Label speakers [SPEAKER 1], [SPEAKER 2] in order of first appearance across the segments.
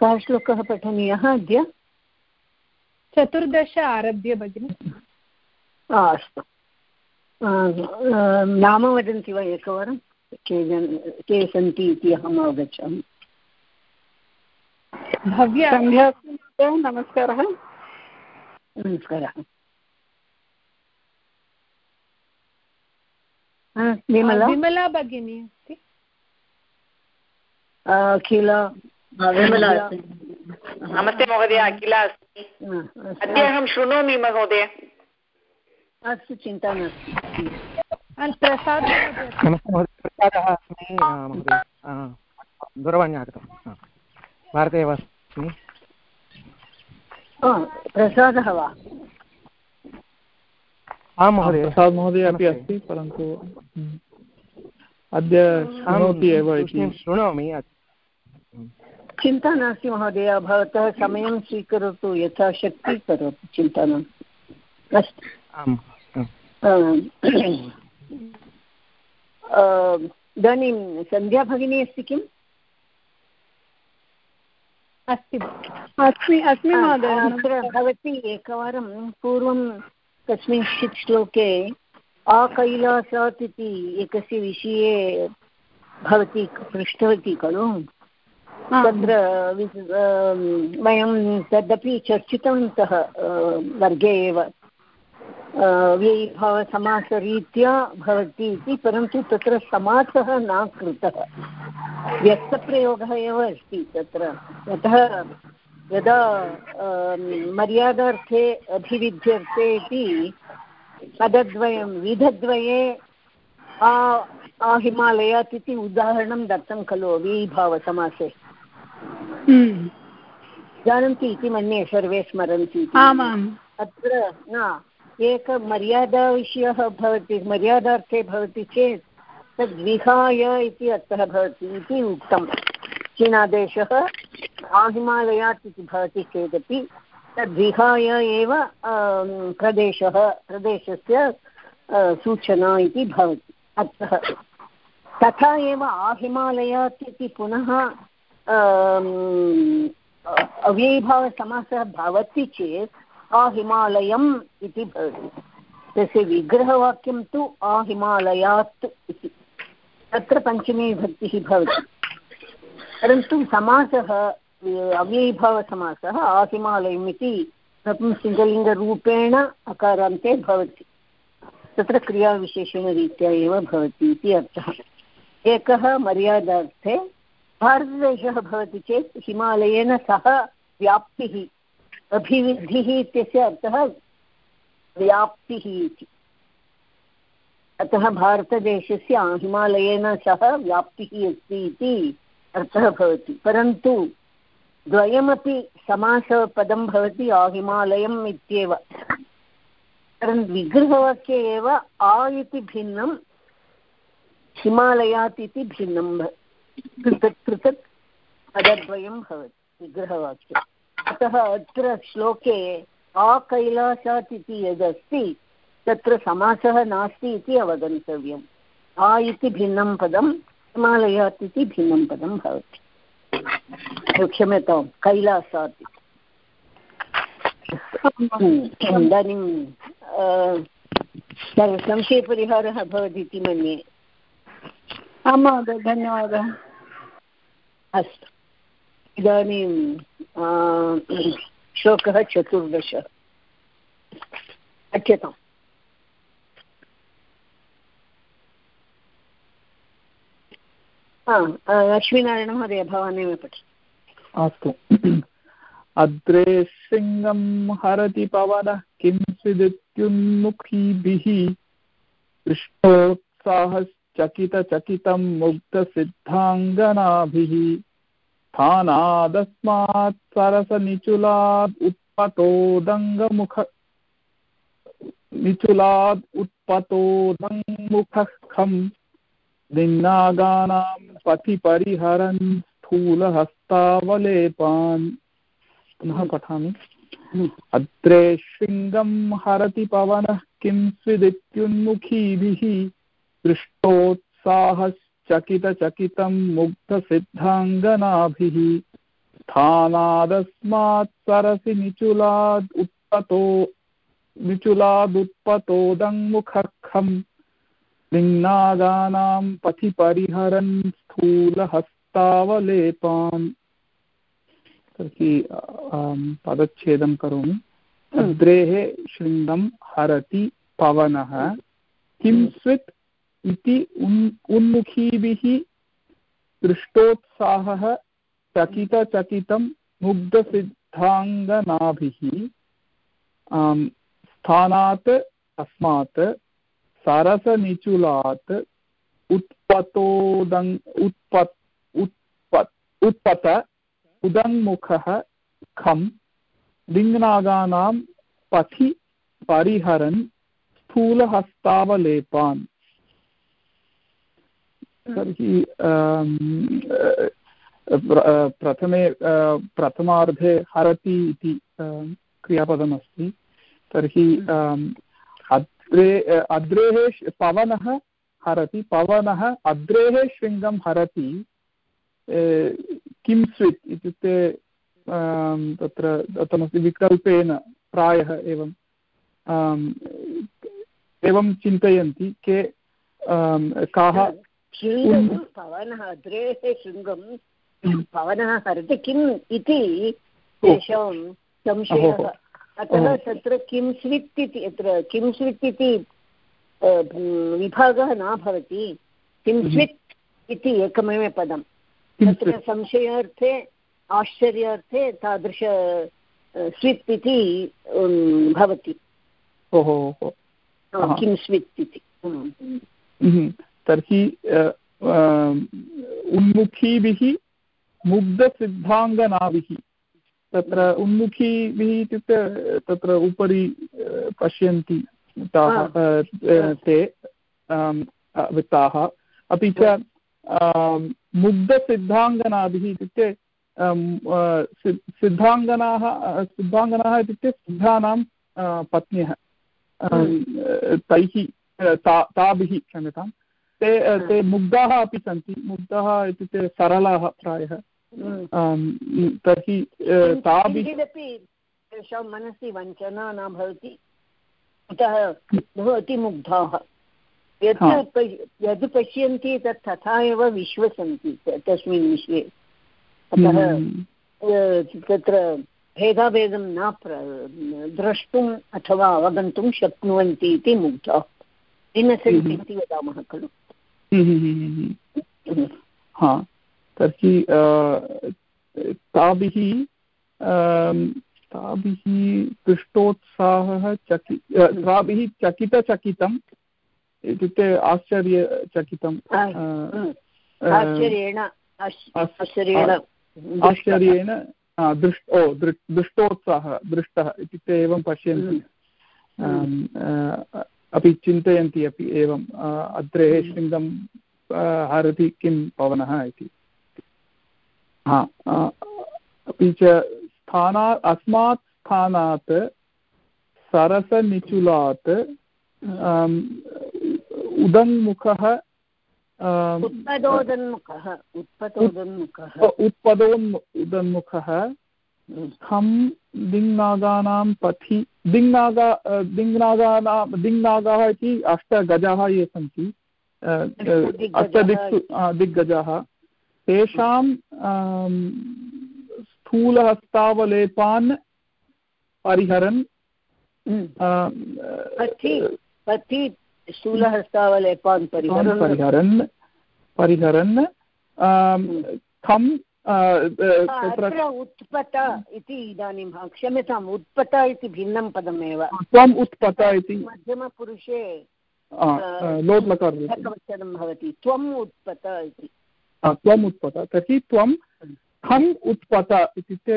[SPEAKER 1] कः श्लोकः पठनीयः अद्य?
[SPEAKER 2] चतुर्दश आरभ्य भगिनि।
[SPEAKER 1] अस्तु। नाम वदन्ति वा एकवारं? के जन के सन्ति इति अहम् अवगच्छामि।
[SPEAKER 2] भव्या
[SPEAKER 3] नमस्कारः।
[SPEAKER 1] नमस्कारः। विमला?
[SPEAKER 2] विमला भगिनी अस्ति।
[SPEAKER 1] अखिल।
[SPEAKER 4] विमला नमस्ते महोदय अखिला अस्ति। अद्य अहं शृणोमि महोदय।
[SPEAKER 1] अस्तु चिन्ता नास्ति।
[SPEAKER 5] नमस्ते प्रसादः अस्मि। दूरवाणी आगतं भारते एव अस्मि।
[SPEAKER 1] प्रसादः वा?
[SPEAKER 5] आं महोदय।
[SPEAKER 3] प्रसाद् महोदय अपि अस्ति परन्तु हम्म, अद्य शृणोति एव इति।
[SPEAKER 5] शृणोमि
[SPEAKER 1] चिन्ता नास्ति महोदय भवतः समयं स्वीकरोतु यथा शक्ति करोतु चिन्ता नास्ति। अस्तु। इदानीं सन्ध्या भगिनी अस्ति किम्?
[SPEAKER 2] अस्ति।
[SPEAKER 3] अस्मि अस्मि महोदय
[SPEAKER 1] अत्र भवती एकवारं पूर्वं कस्मिंश्चित् श्लोके आकैलासात् इति एकस्य विषये भवती पृष्टवती खलु? तत्र वयं तदपि चर्चितवन्तः वर्गे एव. व्ययीभावसमासरीत्या भवति इति, परन्तु तत्र समासः न कृतः. व्यक्तप्रयोगः एव अस्ति तत्र. यतः, यदा मर्यादार्थे अभिविध्यर्थे इति, पदद्वयं, विधद्वये आ आहिमालयात् इति उदाहरणं दत्तं खलु
[SPEAKER 3] हम्म।
[SPEAKER 1] जानन्ति इति मन्ये सर्वे स्मरन्ति
[SPEAKER 3] आमाम्।
[SPEAKER 1] अत्र न एकमर्यादाविषयः भवति मर्यादार्थे भवति चेत् तद्विहाय इति अर्थः भवति इति उक्तं चीनादेशः आहिमालयात् इति भवति चेदपि तद्विहाय एव प्रदेशः प्रदेशस्य सूचना इति भवति। अतः तथा एव आहिमालयात् इति पुनः अव्ययीभावसमासः भवति चेत् आहिमालयम् इति भवति। तस्य विग्रहवाक्यं तु आहिमालयात् इति। तत्र पञ्चमी भक्तिः भवति। परन्तु समासः, अव्ययीभावसमासः आहिमालयम् इति नपुंसकलिङ्गरूपेण अकारान्ते भवति। तत्र क्रियाविशेषणरीत्या एव भवति इति अर्थः। एकः मर्यादार्थे भारतदेशः भवति चेत् हिमालयेन सह व्याप्तिः, अभिवृद्धिः इत्यस्य अर्थः व्याप्तिः इति। अतः भारतदेशस्य हिमालयेन सह व्याप्तिः अस्ति इति अर्थः भवति। परन्तु द्वयमपि समासपदं भवति आहिमालयम् इत्येव। परन्तु विग्रहवाक्ये एव आ इति भिन्नं, हिमालयात् इति भिन्नं पृथक् पृथक् पदद्वयं भवति विग्रहवाक्ये अतः अत्र श्लोके आकैलासात् इति यदस्ति, तत्र समासः नास्ति इति अवगन्तव्यम्। आ इति भिन्नं पदं, हिमालयात् इति भिन्नं पदं भवति। क्षम्यतां कैलासात् इदानीं संशयपरिहारः भवति इति मन्ये।
[SPEAKER 3] आं महोदय धन्यवादः।
[SPEAKER 1] अस्तु। इदानीं श्लोकः चतुर्दश। पठ्यताम्। लक्ष्मीनारायणमहोदय भवानेव पठ
[SPEAKER 3] अस्तु। अग्रे शृङ्गं हरति पवनः किंचिदित्युन्मुखीभिः पृष्ठोत्साहश्चकितचकितं मुग्धसिद्धाङ्गनाभिः स्थानादस्मात् सरसनिचुलाद् उत्पतोदङ्गमुख निचुलाद् उत्पतोदङ्मुखः खम् दिन्नागानां पथि परिहरन् स्थूलहस्तावलेपान् पुनः पठामि। अत्रे शृङ्गं हरति पवनः किं स्विदित्युन्मुखीभिः पृष्ठोत्साहश्चकितचकितं मुग्धसिद्धाङ्गनाभिः। स्थानादस्मात् सरसि निचुलाद् उत्पतो निचुलादुत्पतोदङ्मुखखम् लिङ्नागानां पथि परिहरन् स्थूलहस्तावलेपान्। तर्हि पदच्छेदं करोमि। अद्रेः शृङ्गं हरति पवनः। किंस्वित् इति उन् उन्मुखीभिः दृष्टोत्साहः चकितचकितं मुग्धसिद्धाङ्गनाभिः स्थानात् अस्मात् सरसनिचुलात् उत्पतोदङ् उत्पत् उत्पत् उत्पत उदङ्मुखः खं लिङ्नागानां पथि परिहरन् स्थूलहस्तावलेपान्। तर्हि प्रथमे प्रथमार्धे हरति इति क्रियापदमस्ति। तर्हि अद्रे अद्रेः पवनः हरति पवनः अद्रेः शृङ्गं हरति किं स्वित् इत्युक्ते तत्र दत्तमस्ति विकल्पेन प्रायः एवं एवं चिन्तयन्ति के काः
[SPEAKER 1] पवनः अग्रेः शृङ्गं पवनः हरति किम् इति तेषां संशयः। अतः तत्र किं स्वित् इति अत्र किं स्वित् इति विभागः न भवति किं स्वित् इति एकमेव पदं। तत्र संशयार्थे आश्चर्यार्थे तादृश स्वित् इति भवति। ओहो किं स्वित् इति
[SPEAKER 3] तर्हि उन्मुखीभिः मुग्धसिद्धाङ्गनाभिः। तत्र उन्मुखीभिः इत्युक्ते तत्र उपरि पश्यन्ति ताः ते वृत्ताः। अपि च मुग्धसिद्धाङ्गनाभिः इत्युक्ते सिद्धाङ्गनाः सिद्धाङ्गनाः इत्युक्ते सिद्धानां पत्न्यः। तैः ता ताभिः क्षम्यतां ते ते मुग्धाः अपि सन्ति। मुग्धाः इत्युक्ते सरलाः प्रायः। तर्हि ताभिः
[SPEAKER 1] तेषां मनसि वञ्चना न भवति। अतः बहु अतिमुग्धाः यत् यद् पश्यन्ति तत् तथा एव विश्वसन्ति तस्मिन् विषये। अतः तत्र भेदाभेदं न द्रष्टुम् अथवा अवगन्तुं शक्नुवन्ति इति मुग्धाः। इन्नसेण्ट् इति वदामः खलु।
[SPEAKER 3] हा तर्हि ताभिः ताभिः पृष्ठोत्साहः चकि ताभिः चकितचकितम् इत्युक्ते आश्चर्यचकितम् आश्चर्येण दृष् ओ दृष्टोत्साहः दृष्टः इत्युक्ते एवं पश्यन्ति। अपि चिन्तयन्ति अपि एवं अग्रे शृङ्गं हरति किं पवनः इति। हा अपि च स्थानात् अस्मात् स्थानात् सरसनिचुलात् उदङ्मुखः
[SPEAKER 1] उत्पदोदन्मुखः उत्पदोदन्मुखः।
[SPEAKER 3] खं दिङ्नागानां पथि दिङ्नागा दिङ्नागानां दिङ्नागाः इति अष्टगजाः ये सन्ति अष्टदिक्सु दिग्गजाः तेषां स्थूलहस्तावलेपान् परिहरन्
[SPEAKER 1] स्थूलहस्तावलेपान्
[SPEAKER 3] परिहरन्। परिहरन् खं
[SPEAKER 1] तत्र उत्पत इति इदानीं क्षम्यताम् उत्पत इति भिन्नं पदमेव।
[SPEAKER 3] त्वम् उत्पत इति।
[SPEAKER 1] मध्यमपुरुषे
[SPEAKER 3] लोट्लकारवचनं
[SPEAKER 1] भवति त्वम् उत्पत इति।
[SPEAKER 3] त्वम् उत्पत तर्हि त्वं खम् उत्पत इत्युक्ते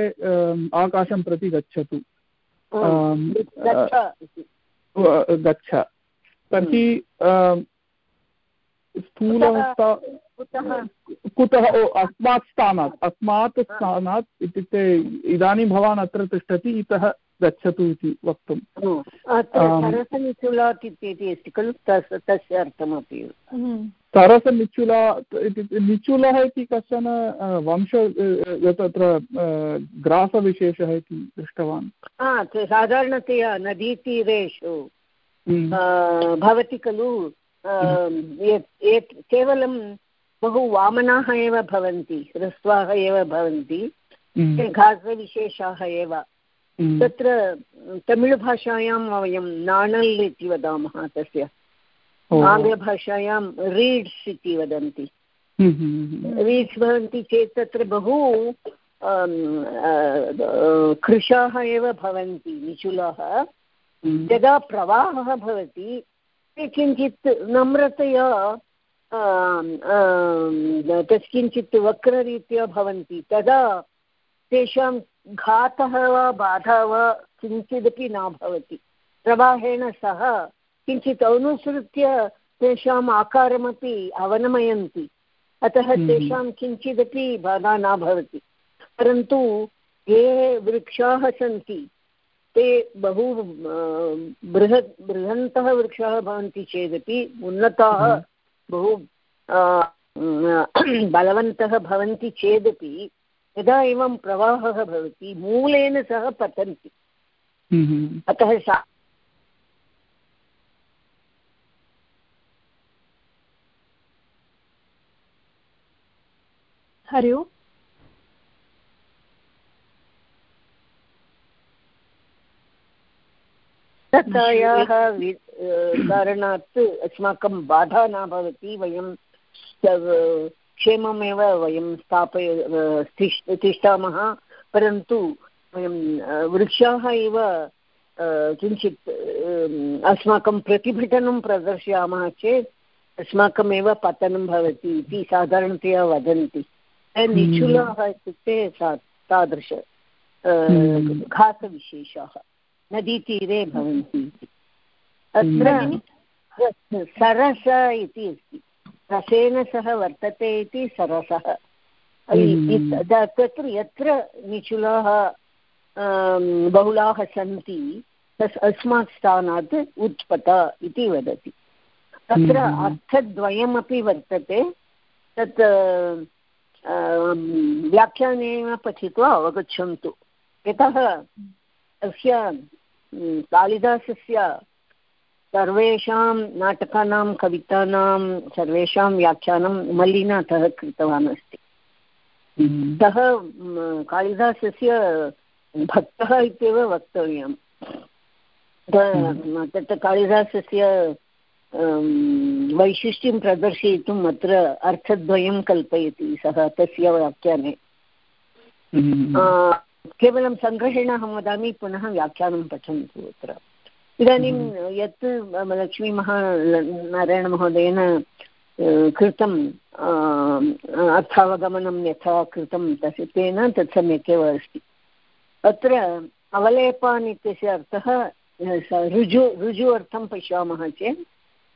[SPEAKER 3] आकाशं प्रति गच्छतु। गच्छ तर्हि स्थूलहस्ता कुतः? ओ अस्मात् स्थानात्। अस्मात् स्थानात् इत्युक्ते इदानीं भवान् अत्र तिष्ठति इतः गच्छतु इति वक्तुं
[SPEAKER 1] सरसनिचुलात् इति अस्ति खलु? तस्य अर्थमपि।
[SPEAKER 3] सरसनिचुला इत्युक्ते निचुलः इति कश्चन वंश तत्र ग्रासविशेषः इति दृष्टवान्।
[SPEAKER 1] साधारणतया नदीतीरेषु हम्म। भवति खलु? हम्म। केवलं बहु वामनाः एव भवन्ति ह्रस्वाः एव भवन्ति हम्म। घासविशेषाः एव। तत्र तमिळुभाषायां वयं नाणल् इति वदामः तस्य। आङ्ग्लभाषायां रीड्स् इति वदन्ति। रीड्स् भवन्ति चेत् तत्र बहु कृशाः एव भवन्ति निचुलाः। यदा प्रवाहः भवति ते किञ्चित् नम्रतया तत् किञ्चित् वक्ररीत्या भवन्ति तदा तेषां घातः वा बाधा वा किञ्चिदपि न भवति प्रवाहेण सह किञ्चित् अनुसृत्य तेषाम् आकारमपि अवनमयन्ति अतः हम्म। तेषां किञ्चिदपि बाधा न भवति परन्तु ये वृक्षाः सन्ति ते बहु बृहत् बृहन्तः वृक्षाः भवन्ति चेदपि उन्नताः हम्म। बहु बलवन्तः भवन्ति चेदपि यदा एवं प्रवाहः भवति मूलेन सह पतन्ति हम्म। अतः सा
[SPEAKER 2] हरि ओम्
[SPEAKER 1] तथायाः कारणात् अस्माकं बाधा न भवति वयं क्षेममेव वयं स्थापय तिष्ठामः परन्तु वयं वृक्षाः एव किञ्चित् अस्माकं प्रतिभटनं प्रदर्शयामः चेत् अस्माकमेव पतनं भवति इति साधारणतया वदन्ति। निचुलाः इत्युक्ते सा तादृश। घासविशेषाः नदीतीरे भवन्ति इति। अत्र सरस इति अस्ति। रसेन सह वर्तते इति सरसः। हम्म। तत्र यत्र निचुलाः बहुलाः सन्ति तस् अस्मात् स्थानात् उत्पत इति वदति। तत्र हम्म। अर्थद्वयमपि वर्तते। तत् व्याख्यानेन पठित्वा अवगच्छन्तु। यतः अस्य कालिदासस्य सर्वेषां नाटकानां कवितानां सर्वेषां व्याख्यानं मल्लिनाथः कृतवान् अस्ति सः कालिदासस्य भक्तः इत्येव वक्तव्यं तत् कालिदासस्य वैशिष्ट्यं प्रदर्शयितुम् अत्र अर्थद्वयं कल्पयति सः तस्य व्याख्याने। हम्म। केवलं सङ्ग्रहेण अहं वदामि पुनः व्याख्यानं पठन्तु अत्र। इदानीं हम्म। यत् लक्ष्मीमहा नारायणमहोदयेन कृतं अर्थावगमनं यथा कृतं तस्य तेन तत् सम्यक् एव अस्ति अत्र अवलेपान् इत्यस्य अर्थः ऋजु ऋजु अर्थं पश्यामः चेत्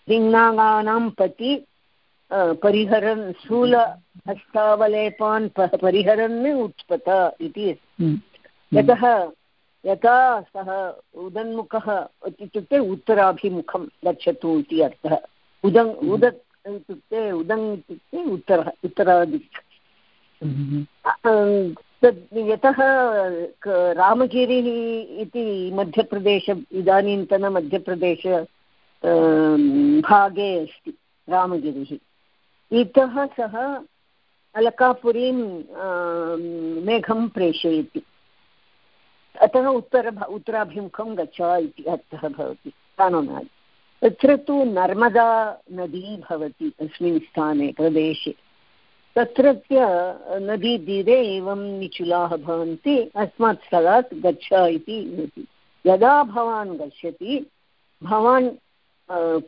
[SPEAKER 1] दिङ्नागानां पति परिहरन् स्थूलहस्तावलेपान् परिहरन् उत्पत इति हम्म, हम्म। यतः यथा सः उदन्मुखः इत्युक्ते उत्तराभिमुखं गच्छतु इति अर्थः। उदङ् हम्म। उद इत्युक्ते उदङ् इत्युक्ते उत्तरः उत्तरादिक्। तद् यतः रामगिरिः इति मध्यप्रदेश इदानीन्तनमध्यप्रदेश भागे अस्ति रामगिरिः। इतः सः अलकापुरीं मेघं प्रेषयति। अतः उत्तर उत्तराभिमुखं गच्छ इति अर्थः भवति। कानोनादि तत्र तु नर्मदा नदी भवति अस्मिन् स्थाने, प्रदेशे। तत्रत्य नदीतीरे एवं निचुलाः भवन्ति, अस्मात् स्थलात् गच्छ इति यदा भवान् गच्छति, भवान्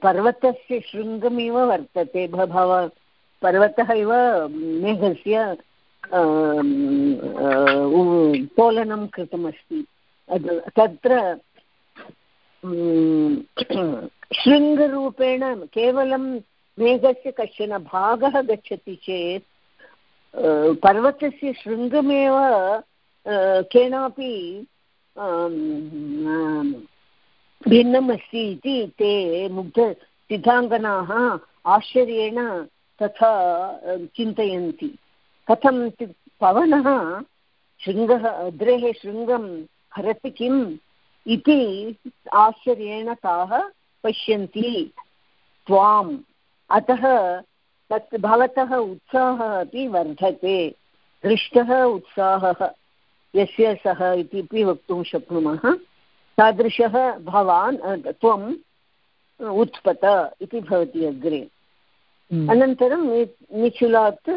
[SPEAKER 1] पर्वतस्य शृङ्गमिव वर्तते भव, पर्वतः इव मेघस्य तोलनं कृतमस्ति। तत्र शृङ्गरूपेण केवलं मेघस्य कश्चन भागः गच्छति चेत् पर्वतस्य शृङ्गमेव केनापि भिन्नम् अस्ति इति ते मुग्ध सिद्धाङ्गनाः आश्चर्येण तथा चिन्तयन्ति। कथम् इत्युक्ते पवनः शृङ्गः अग्रेः शृङ्गं हरति किम् इति आश्चर्येण ताः पश्यन्ति त्वाम्। अतः तत् भवतः उत्साहः अपि वर्धते दृष्टः उत्साहः यस्य सः इति वक्तुं शक्नुमः। तादृशः भवान् त्वम् उत्पत इति भवति अग्रे। हम्म। अनन्तरं निचुलात्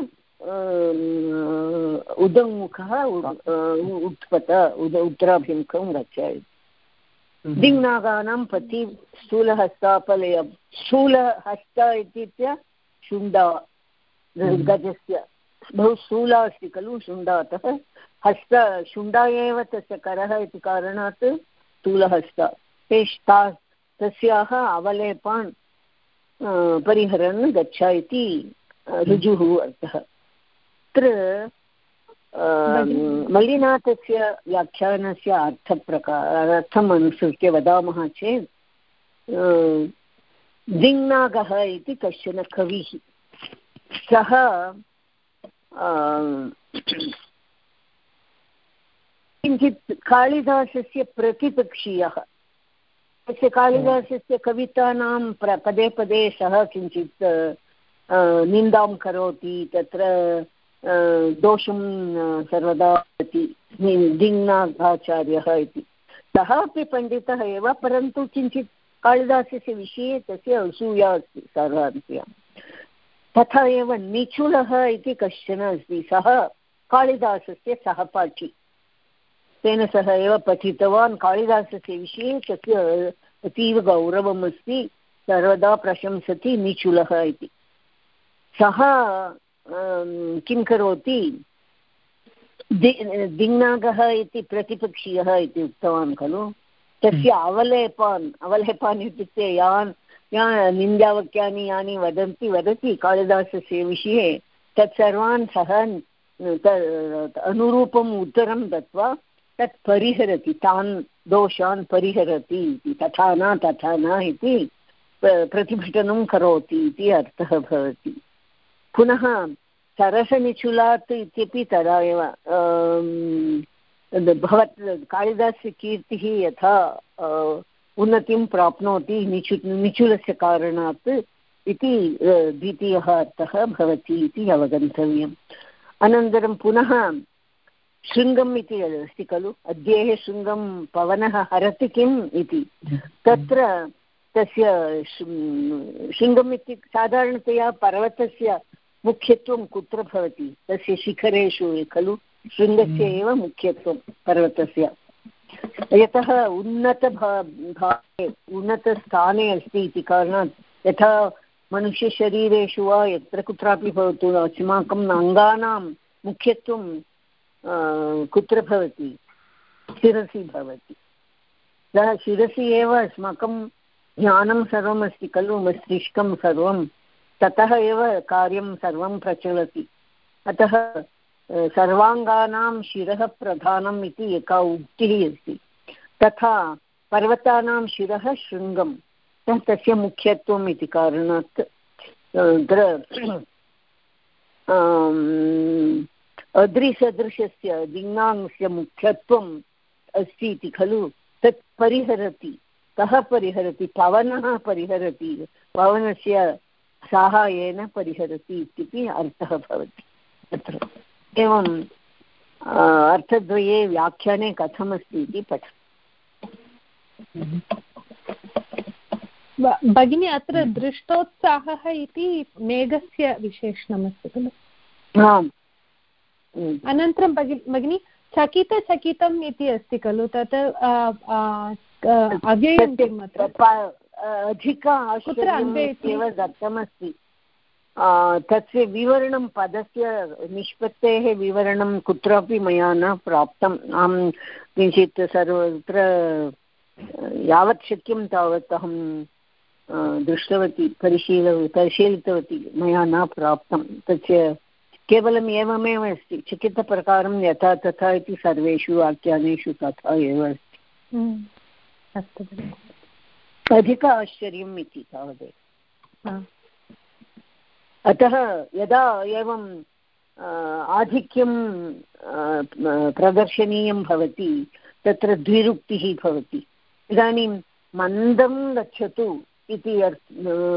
[SPEAKER 1] उदङ्मुखः उत्पत उद उत्तराभिमुखं गच्छति हम्म। दिङ्नागानां पति स्थूलहस्तापलय स्थूलहस्त इत्युक्ते शुण्डा हम्म। गजस्य बहु स्थूला अस्ति खलु शुण्डा अतः हस्त शुण्डा एव तस्य करः इति कारणात् स्थूलहस्त तेष्टा तस्याः अवलेपान् परिहरन् गच्छ इति ऋजुः अर्थः तत्र मल्लिनाथस्य व्याख्यानस्य अर्थप्रकार अर्थम् अनुसृत्य वदामः चेत् दिङ्नागः इति कश्चन कविः। सः किञ्चित् कालिदासस्य प्रतिपक्षीयः। तस्य कालिदासस्य कवितानां प्र पदे पदे सः किञ्चित् निन्दां करोति तत्र दोषं सर्वदा वदति दिङ्नागाचार्यः इति। सः अपि पण्डितः एव, परन्तु किञ्चित् कालिदासस्य विषये तस्य असूया अस्ति सर्वाभ्यां तथा एव निचुलः इति कश्चन अस्ति। सः कालिदासस्य सहपाठी। तेन सह एव पठितवान्। कालिदासस्य विषये तस्य अतीव गौरवम् अस्ति सर्वदा प्रशंसति निचुलः इति। सः किं करोति? दिङ्नागः इति प्रतिपक्षीयः इति उक्तवान् खलु? तस्य अवलेपान् अवलेपान् इत्युक्ते यान् या निन्द्यावाक्यानि यानि वदन्ति वदति कालिदासस्य विषये तत्सर्वान् सः अनुरूपम् उत्तरं दत्वा तत् परिहरति तान् दोषान् परिहरति इति तथा न तथा न इति प्रतिभटनं करोति इति अर्थः भवति। पुनः सरसनिचुलात् इत्यपि तदा एव भवत् कालिदासस्य कीर्तिः यथा उन्नतिं प्राप्नोति निचु, निचुलस्य कारणात् इति द्वितीयः अर्थः भवति इति अवगन्तव्यम्। अनन्तरं पुनः शृङ्गम् इति अस्ति खलु अद्येः शृङ्गं पवनः हरति किम् इति। तत्र तस्य शृङ्गम् इति साधारणतया पर्वतस्य मुख्यत्वं कुत्र भवति? तस्य शिखरेषु खलु? शृङ्गस्य एव मुख्यत्वं पर्वतस्य। यतः उन्नत भागे उन्नतस्थाने अस्ति इति कारणात् यथा मनुष्यशरीरेषु वा यत्र कुत्रापि भवतु अस्माकम् अङ्गानां मुख्यत्वं कुत्र भवति? शिरसि भवति। सः शिरसि एव अस्माकं ज्ञानं सर्वम् अस्ति खलु? मस्तिष्कं सर्वं ततः एव कार्यं सर्वं प्रचलति। अतः सर्वाङ्गानां शिरः प्रधानम् इति एका उक्तिः अस्ति। तथा पर्वतानां शिरः शृङ्गं तस्य मुख्यत्वम् इति कारणात् अद्रिसदृशस्य दिङ्नाङ्गस्य मुख्यत्वम् अस्ति इति खलु तत् परिहरति। कः परिहरति? पवनः परिहरति। पवनस्य साहाय्येन परिहरति इत्यपि अर्थः भवति। तत्र। एवम् अर्थद्वये व्याख्याने कथमस्ति इति पठ
[SPEAKER 2] भगिनी अत्र दृष्टोत्साहः इति मेघस्य विशेषणमस्ति खलु।
[SPEAKER 1] आम्।
[SPEAKER 2] अनन्तरं भगिनी चकितचकितम् इति अस्ति खलु तत् अव्ययं किम् अत्र?
[SPEAKER 1] अधिक एव दत्तमस्ति. तस्य विवरणं पदस्य निष्पत्तेः विवरणं कुत्रापि मया न प्राप्तम्. अहं किञ्चित् सर्वत्र यावत् शक्यं तावत् अहं दृष्टवती परिशील परिशीलितवती मया न प्राप्तं. तस्य केवलम् एवमेव अस्ति. चिकित्सप्रकारं यथा तथा इति सर्वेषु वाक्यानेषु तथा एव अस्ति.
[SPEAKER 2] हम्म, अस्तु
[SPEAKER 1] अधिक आश्चर्यम् इति तावदेव। अतः यदा एवं आधिक्यं प्रदर्शनीयं भवति तत्र द्विरुक्तिः भवति। इदानीं मन्दं गच्छतु इति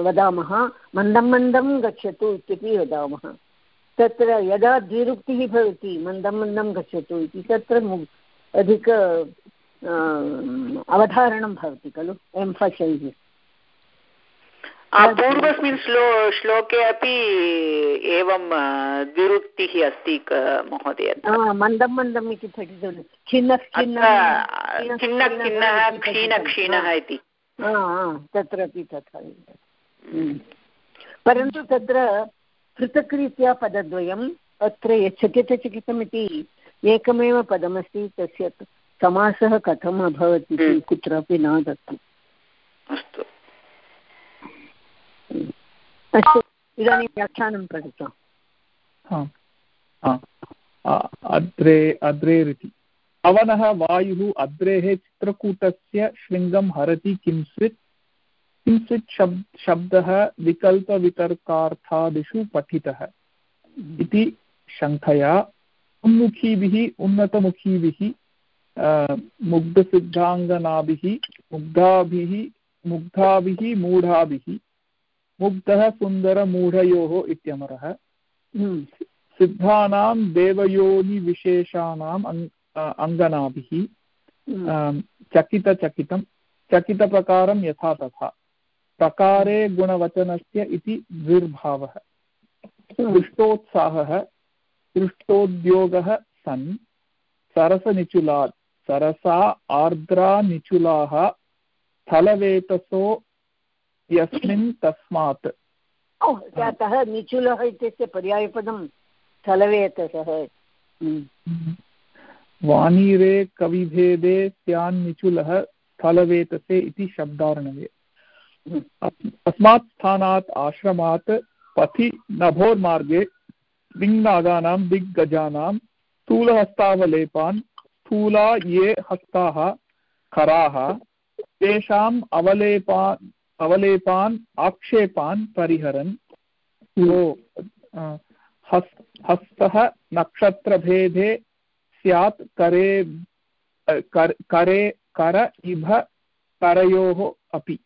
[SPEAKER 1] वदामः मन्दं मन्दं गच्छतु इत्यपि वदामः। तत्र यदा द्विरुक्तिः भवति मन्दं मन्दं गच्छतु इति तत्र अधिक अवधारणं भवति खलु? एम्फसैस्
[SPEAKER 4] पूर्वस्मिन् श्लो श्लोके अपि एवं द्विरुक्तिः अस्ति महोदय
[SPEAKER 1] मन्दं मन्दम् इति पठितवती खिन्नः
[SPEAKER 4] खिन्नः खिन्नः क्षीणक्षीणः इति।
[SPEAKER 1] तत्रापि तथा परन्तु तत्र पृथक्रीत्या पदद्वयम् अत्र यच्चकितचकितमिति एकमेव पदमस्ति तस्य समासः कथम् अभवत् इति कुत्रापि न दत्तम्।
[SPEAKER 4] अस्तु।
[SPEAKER 1] अस्तु इदानीं व्याख्यानं पठतु।
[SPEAKER 3] अद्रे अद्रेरिति पवनः वायुः अद्रेः चित्रकूटस्य शृङ्गं हरति किंचित् किंचित् शब् शब्दः विकल्पवितर्कार्थादिषु पठितः। इति शङ्खया। उन्मुखीभिः उन्नतमुखीभिः मुग्धसिद्धाङ्गनाभिः मुग्धाभिः मुग्धाभिः मूढाभिः मुग्धः सुन्दरमूढयोः इत्यमरः हम्म। सिद्धानां देवयोनिविशेषाणाम् अङ्गनाभिः हम्म। चकितचकितं चकितप्रकारं यथा तथा प्रकारे गुणवचनस्य इति द्विर्भावः हम्म। दृष्टोत्साहः दृष्टोद्योगः सन् सरसनिचुलात् सरसा आर्द्रा निचुलाः स्थलवेतसो यस्मिन् तस्मात्
[SPEAKER 1] अतः निचुलः इत्यस्य पर्यायपदं स्थलवेतसः।
[SPEAKER 3] वाणीरे कविभेदे स्यान्निचुलः स्थलवेतसे इति शब्दार्णवे अस्मात् स्थानात् आश्रमात् पथि नभोर्मार्गे दिङ्नागानां दिग्गजानां स्थूलहस्तावलेपान् स्थूला ये हस्ताः, खराः, तेषाम् अवलेपान् अवलेपान्, आक्षेपान् परिहरन्। हस्तः नक्षत्रभेदे स्यात् करे करे, कर इभ, करयोः अपि।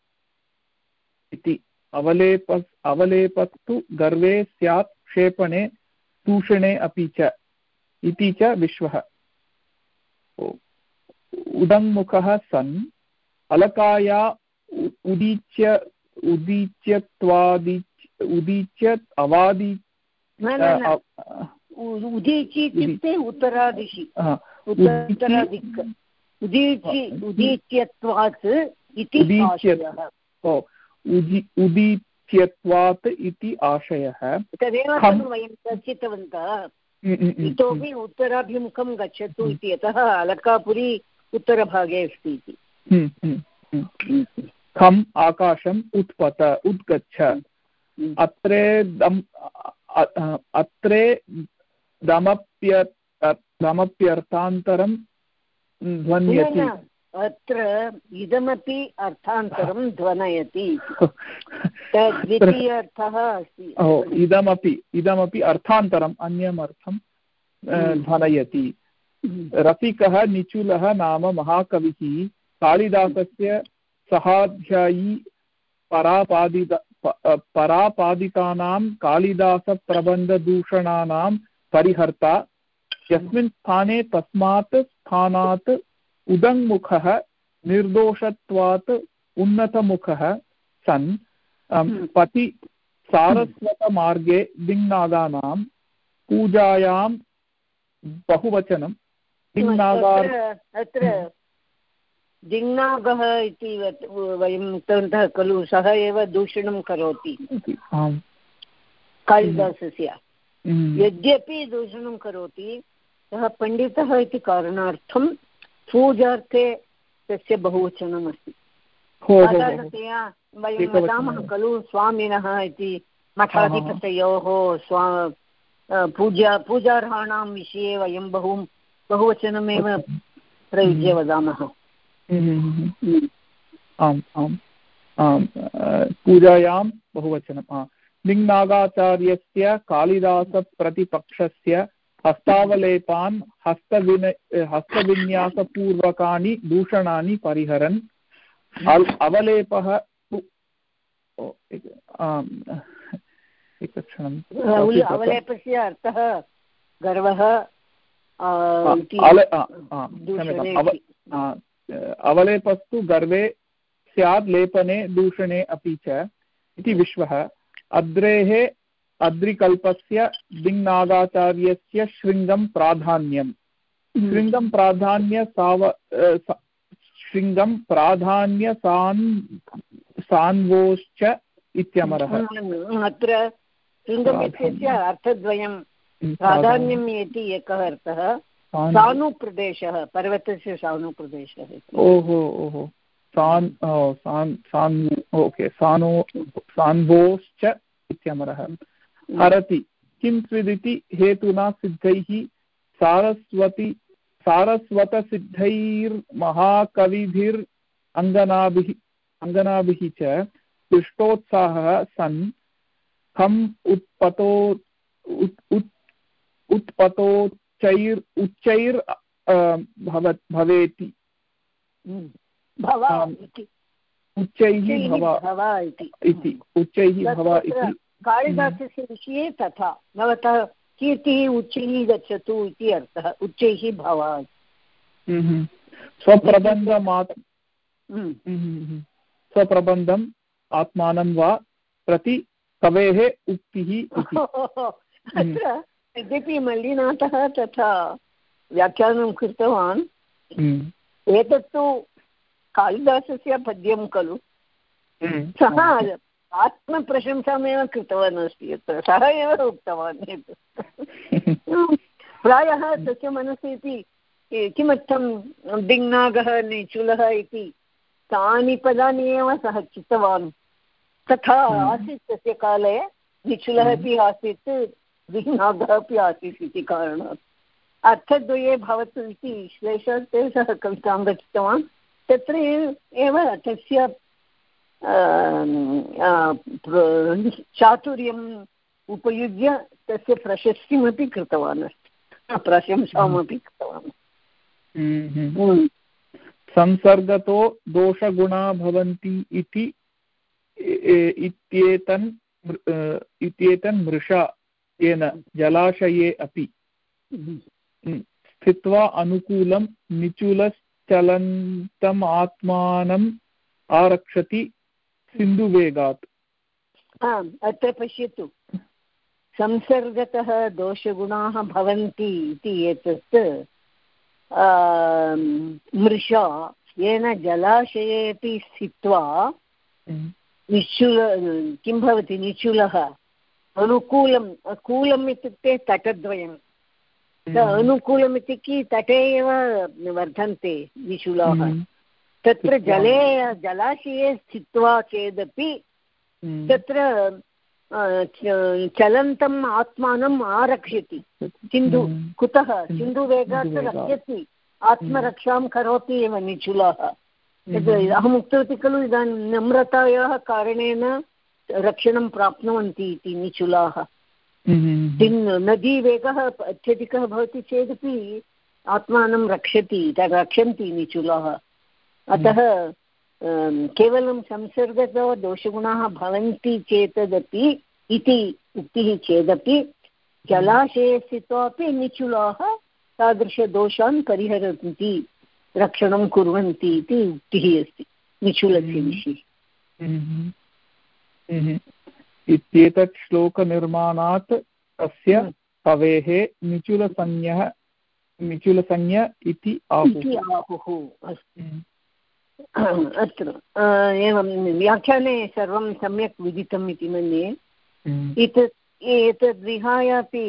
[SPEAKER 3] इति। अवलेप अवलेपस्तु गर्वे स्यात् क्षेपणे दूषणे अपि च। इति च विश्वः। उदङ्मुखः सन् अलकाया उदीच्य उदीच्यत्वादि उदीच्य अवादि
[SPEAKER 1] उदीचि इत्युक्ते उत्तरादिशि. उत्तरादिक् उदीचि उदीच्यत्वात् इति
[SPEAKER 3] उदीच्यत्वात् इति आशयः.
[SPEAKER 1] तदेव वयं चर्चितवन्तः. इतोपि उत्तराभिमुखं गच्छतु इति यतः अलकापुरी उत्तरभागे अस्ति इति।
[SPEAKER 3] खम् आकाशम् उत्पत उद्गच्छ अत्रे दम् अत्रे दमप्य दमप्यर्थान्तरं ध्वन्यति।
[SPEAKER 1] अत्र इदमपि अर्थान्तरं ध्वनयति द्वितीय अर्थः अस्ति
[SPEAKER 3] इदमपि इदमपि अर्थान्तरम् अन्यम् अर्थं हम्म। ध्वनयति हम्म। रसिकः निचुलः नाम महाकविः कालिदासस्य सहाध्यायी परापादित परापादितानां कालिदासप्रबन्धदूषणानां परिहर्ता यस्मिन् स्थाने तस्मात् स्थानात् उदङ्मुखः निर्दोषत्वात् उन्नतमुखः सन् हम्म। पति सारस्वतमार्गे दिङ्नागानां पूजायां बहुवचनं
[SPEAKER 1] दिङ्नागा अत्र दिङ्नागः इति वयम् उक्तवन्तः खलु सः एव दूषणं करोति। कालिदासस्य। हम्म। यद्यपि दूषणं करोति सः पण्डितः इति कारणार्थं पूजार्थे तस्य बहुवचनम् अस्ति साधारणतया वयं वदामः खलु स्वामिनः इति मठाधिपतयोः स्वा पूजा पूजार्हाणां विषये वयं बहु बहुवचनमेव प्रयुज्य वदामः।
[SPEAKER 3] आम् आम् आम् पूजायां बहुवचनं। लिङ्नागाचार्यस्य कालिदासप्रतिपक्षस्य हस्तावलेपान् हस्तविन हस्तविन्यासपूर्वकानि दूषणानि परिहरन्। अव- अवलेपः ओ, एक- आम्, एकक्षणं
[SPEAKER 1] अवलेपस्य अर्थः गर्वः।
[SPEAKER 3] अवलेपस्तु गर्वे स्यात् लेपने दूषणे अपि च इति विश्वः। अद्रेः अद्रिकल्पस्य दिङ्नागाचार्यस्य शृङ्गं प्राधान्यं शृङ्गं प्राधान्य साव शृङ्गं प्राधान्य सान् सान्वोश्च इत्यमरः
[SPEAKER 1] अत्र शृङ्गम् इत्यस्य अर्थद्वयं प्राधान्यम् इति एकः अर्थः। सानुप्रदेशः पर्वतस्य सानुप्रदेशः
[SPEAKER 3] ओहो ओहो। सान् सान् सान् ओके। सानो सान्वोश्च इत्यमरः हरति। किं स्विदिति हेतुना सिद्धैः सारस्वति सारस्वतसिद्धैर्महाकविभिर् अङ्गनाभिः अङ्गनाभिः च पृष्ठोत्साहः सन् खम् उत्पतो उत् उत् उत्पतोच्चैर् उच्चैर् भवत्। भवेति उच्चैः भव
[SPEAKER 1] इति।
[SPEAKER 3] उच्चैः भव इति।
[SPEAKER 1] कालिदासस्य विषये तथा भवतः कीर्तिः उच्चैः गच्छतु इति अर्थः उच्चैः भव
[SPEAKER 3] हम्म। स्वप्रबन्धमात्
[SPEAKER 1] हम्म।
[SPEAKER 3] हम्म। स्वप्रबन्धम् आत्मानं वा प्रति कवेः उक्तिः
[SPEAKER 1] अत्र यद्यपि मल्लिनाथः तथा व्याख्यानं कृतवान्
[SPEAKER 3] हम्म।
[SPEAKER 1] एतत्तु कालिदासस्य पद्यं खलु
[SPEAKER 3] हम्म।
[SPEAKER 1] सः आत्मप्रशंसामेव कृतवान् अस्ति अत्र सः एव उक्तवान् प्रायः तस्य मनसि इति किमर्थं दिङ्नागः निचुलः इति तानि पदानि एव सः चितवान् तथा आसीत् तस्य काले निचुलः अपि आसीत् दिङ्नागः अपि आसीत् इति कारणात्। अर्थद्वये भवतु इति श्लेषार्थे सः कवितां रचितवान्। तत्र एव तस्य चातुर्यम् उपयुज्य तस्य प्रशस्तिमपि कृतवान् अस्ति। प्रशंसामपि कृतवान्।
[SPEAKER 3] हम्म। संसर्गतो दोषगुणा भवन्ति इति इत्येतन् इत्येतन् मृषा येन जलाशये अपि। हम्म। स्थित्वा अनुकूलं निचुलश्चलन्तम् आत्मानम् आरक्षति सिन्धुवेगात्।
[SPEAKER 1] आम् अत्र पश्यतु। संसर्गतः दोषगुणाः भवन्ति इति एतत् मृषा येन जलाशये अपि स्थित्वा निश्चुल किं भवति निचुलः? अनुकूलम् कूलम् इत्युक्ते तटद्वयं। त अनुकूलम् इत्युक्ते तटे एव वर्धन्ते निचुलाः। तत्र जले जलाशये स्थित्वा चेदपि
[SPEAKER 3] हम्म।
[SPEAKER 1] तत्र चलन्तम् आत्मानम् आरक्षति। सिन्धु
[SPEAKER 3] हम्म।
[SPEAKER 1] कुतः? सिन्धुवेगात्। रक्षति। आत्मरक्षां करोति एव निचुलाः। अहम् उक्तवती खलु इदानीं नम्रतायाः कारणेन रक्षणं प्राप्नुवन्ति इति निचुलाः।
[SPEAKER 3] हम्म।
[SPEAKER 1] नदीवेगः अत्यधिकः भवति चेदपि आत्मानं रक्षति रक्षन्ति निचुलाः। अतः अं, केवलं संसर्गतो दोषगुणाः भवन्ति चेतदपि इति उक्तिः चेदपि जलाशये स्थित्वापि निचुलाः तादृशदोषान् परिहरन्ति रक्षणं कुर्वन्ति इति उक्तिः अस्ति निचुलस्य विषये
[SPEAKER 3] हम्म। हम्म। इत्येतत् श्लोकनिर्माणात् तस्य कवेः निचुलसंज्ञः निचुलसंज्ञ इति आहुः
[SPEAKER 1] अस्तु
[SPEAKER 3] हम्म।
[SPEAKER 1] अत्र एवं व्याख्याने सर्वं सम्यक् विदितम् इति मन्ये
[SPEAKER 3] हम्म।
[SPEAKER 1] एतत् एतद्विहाय अपि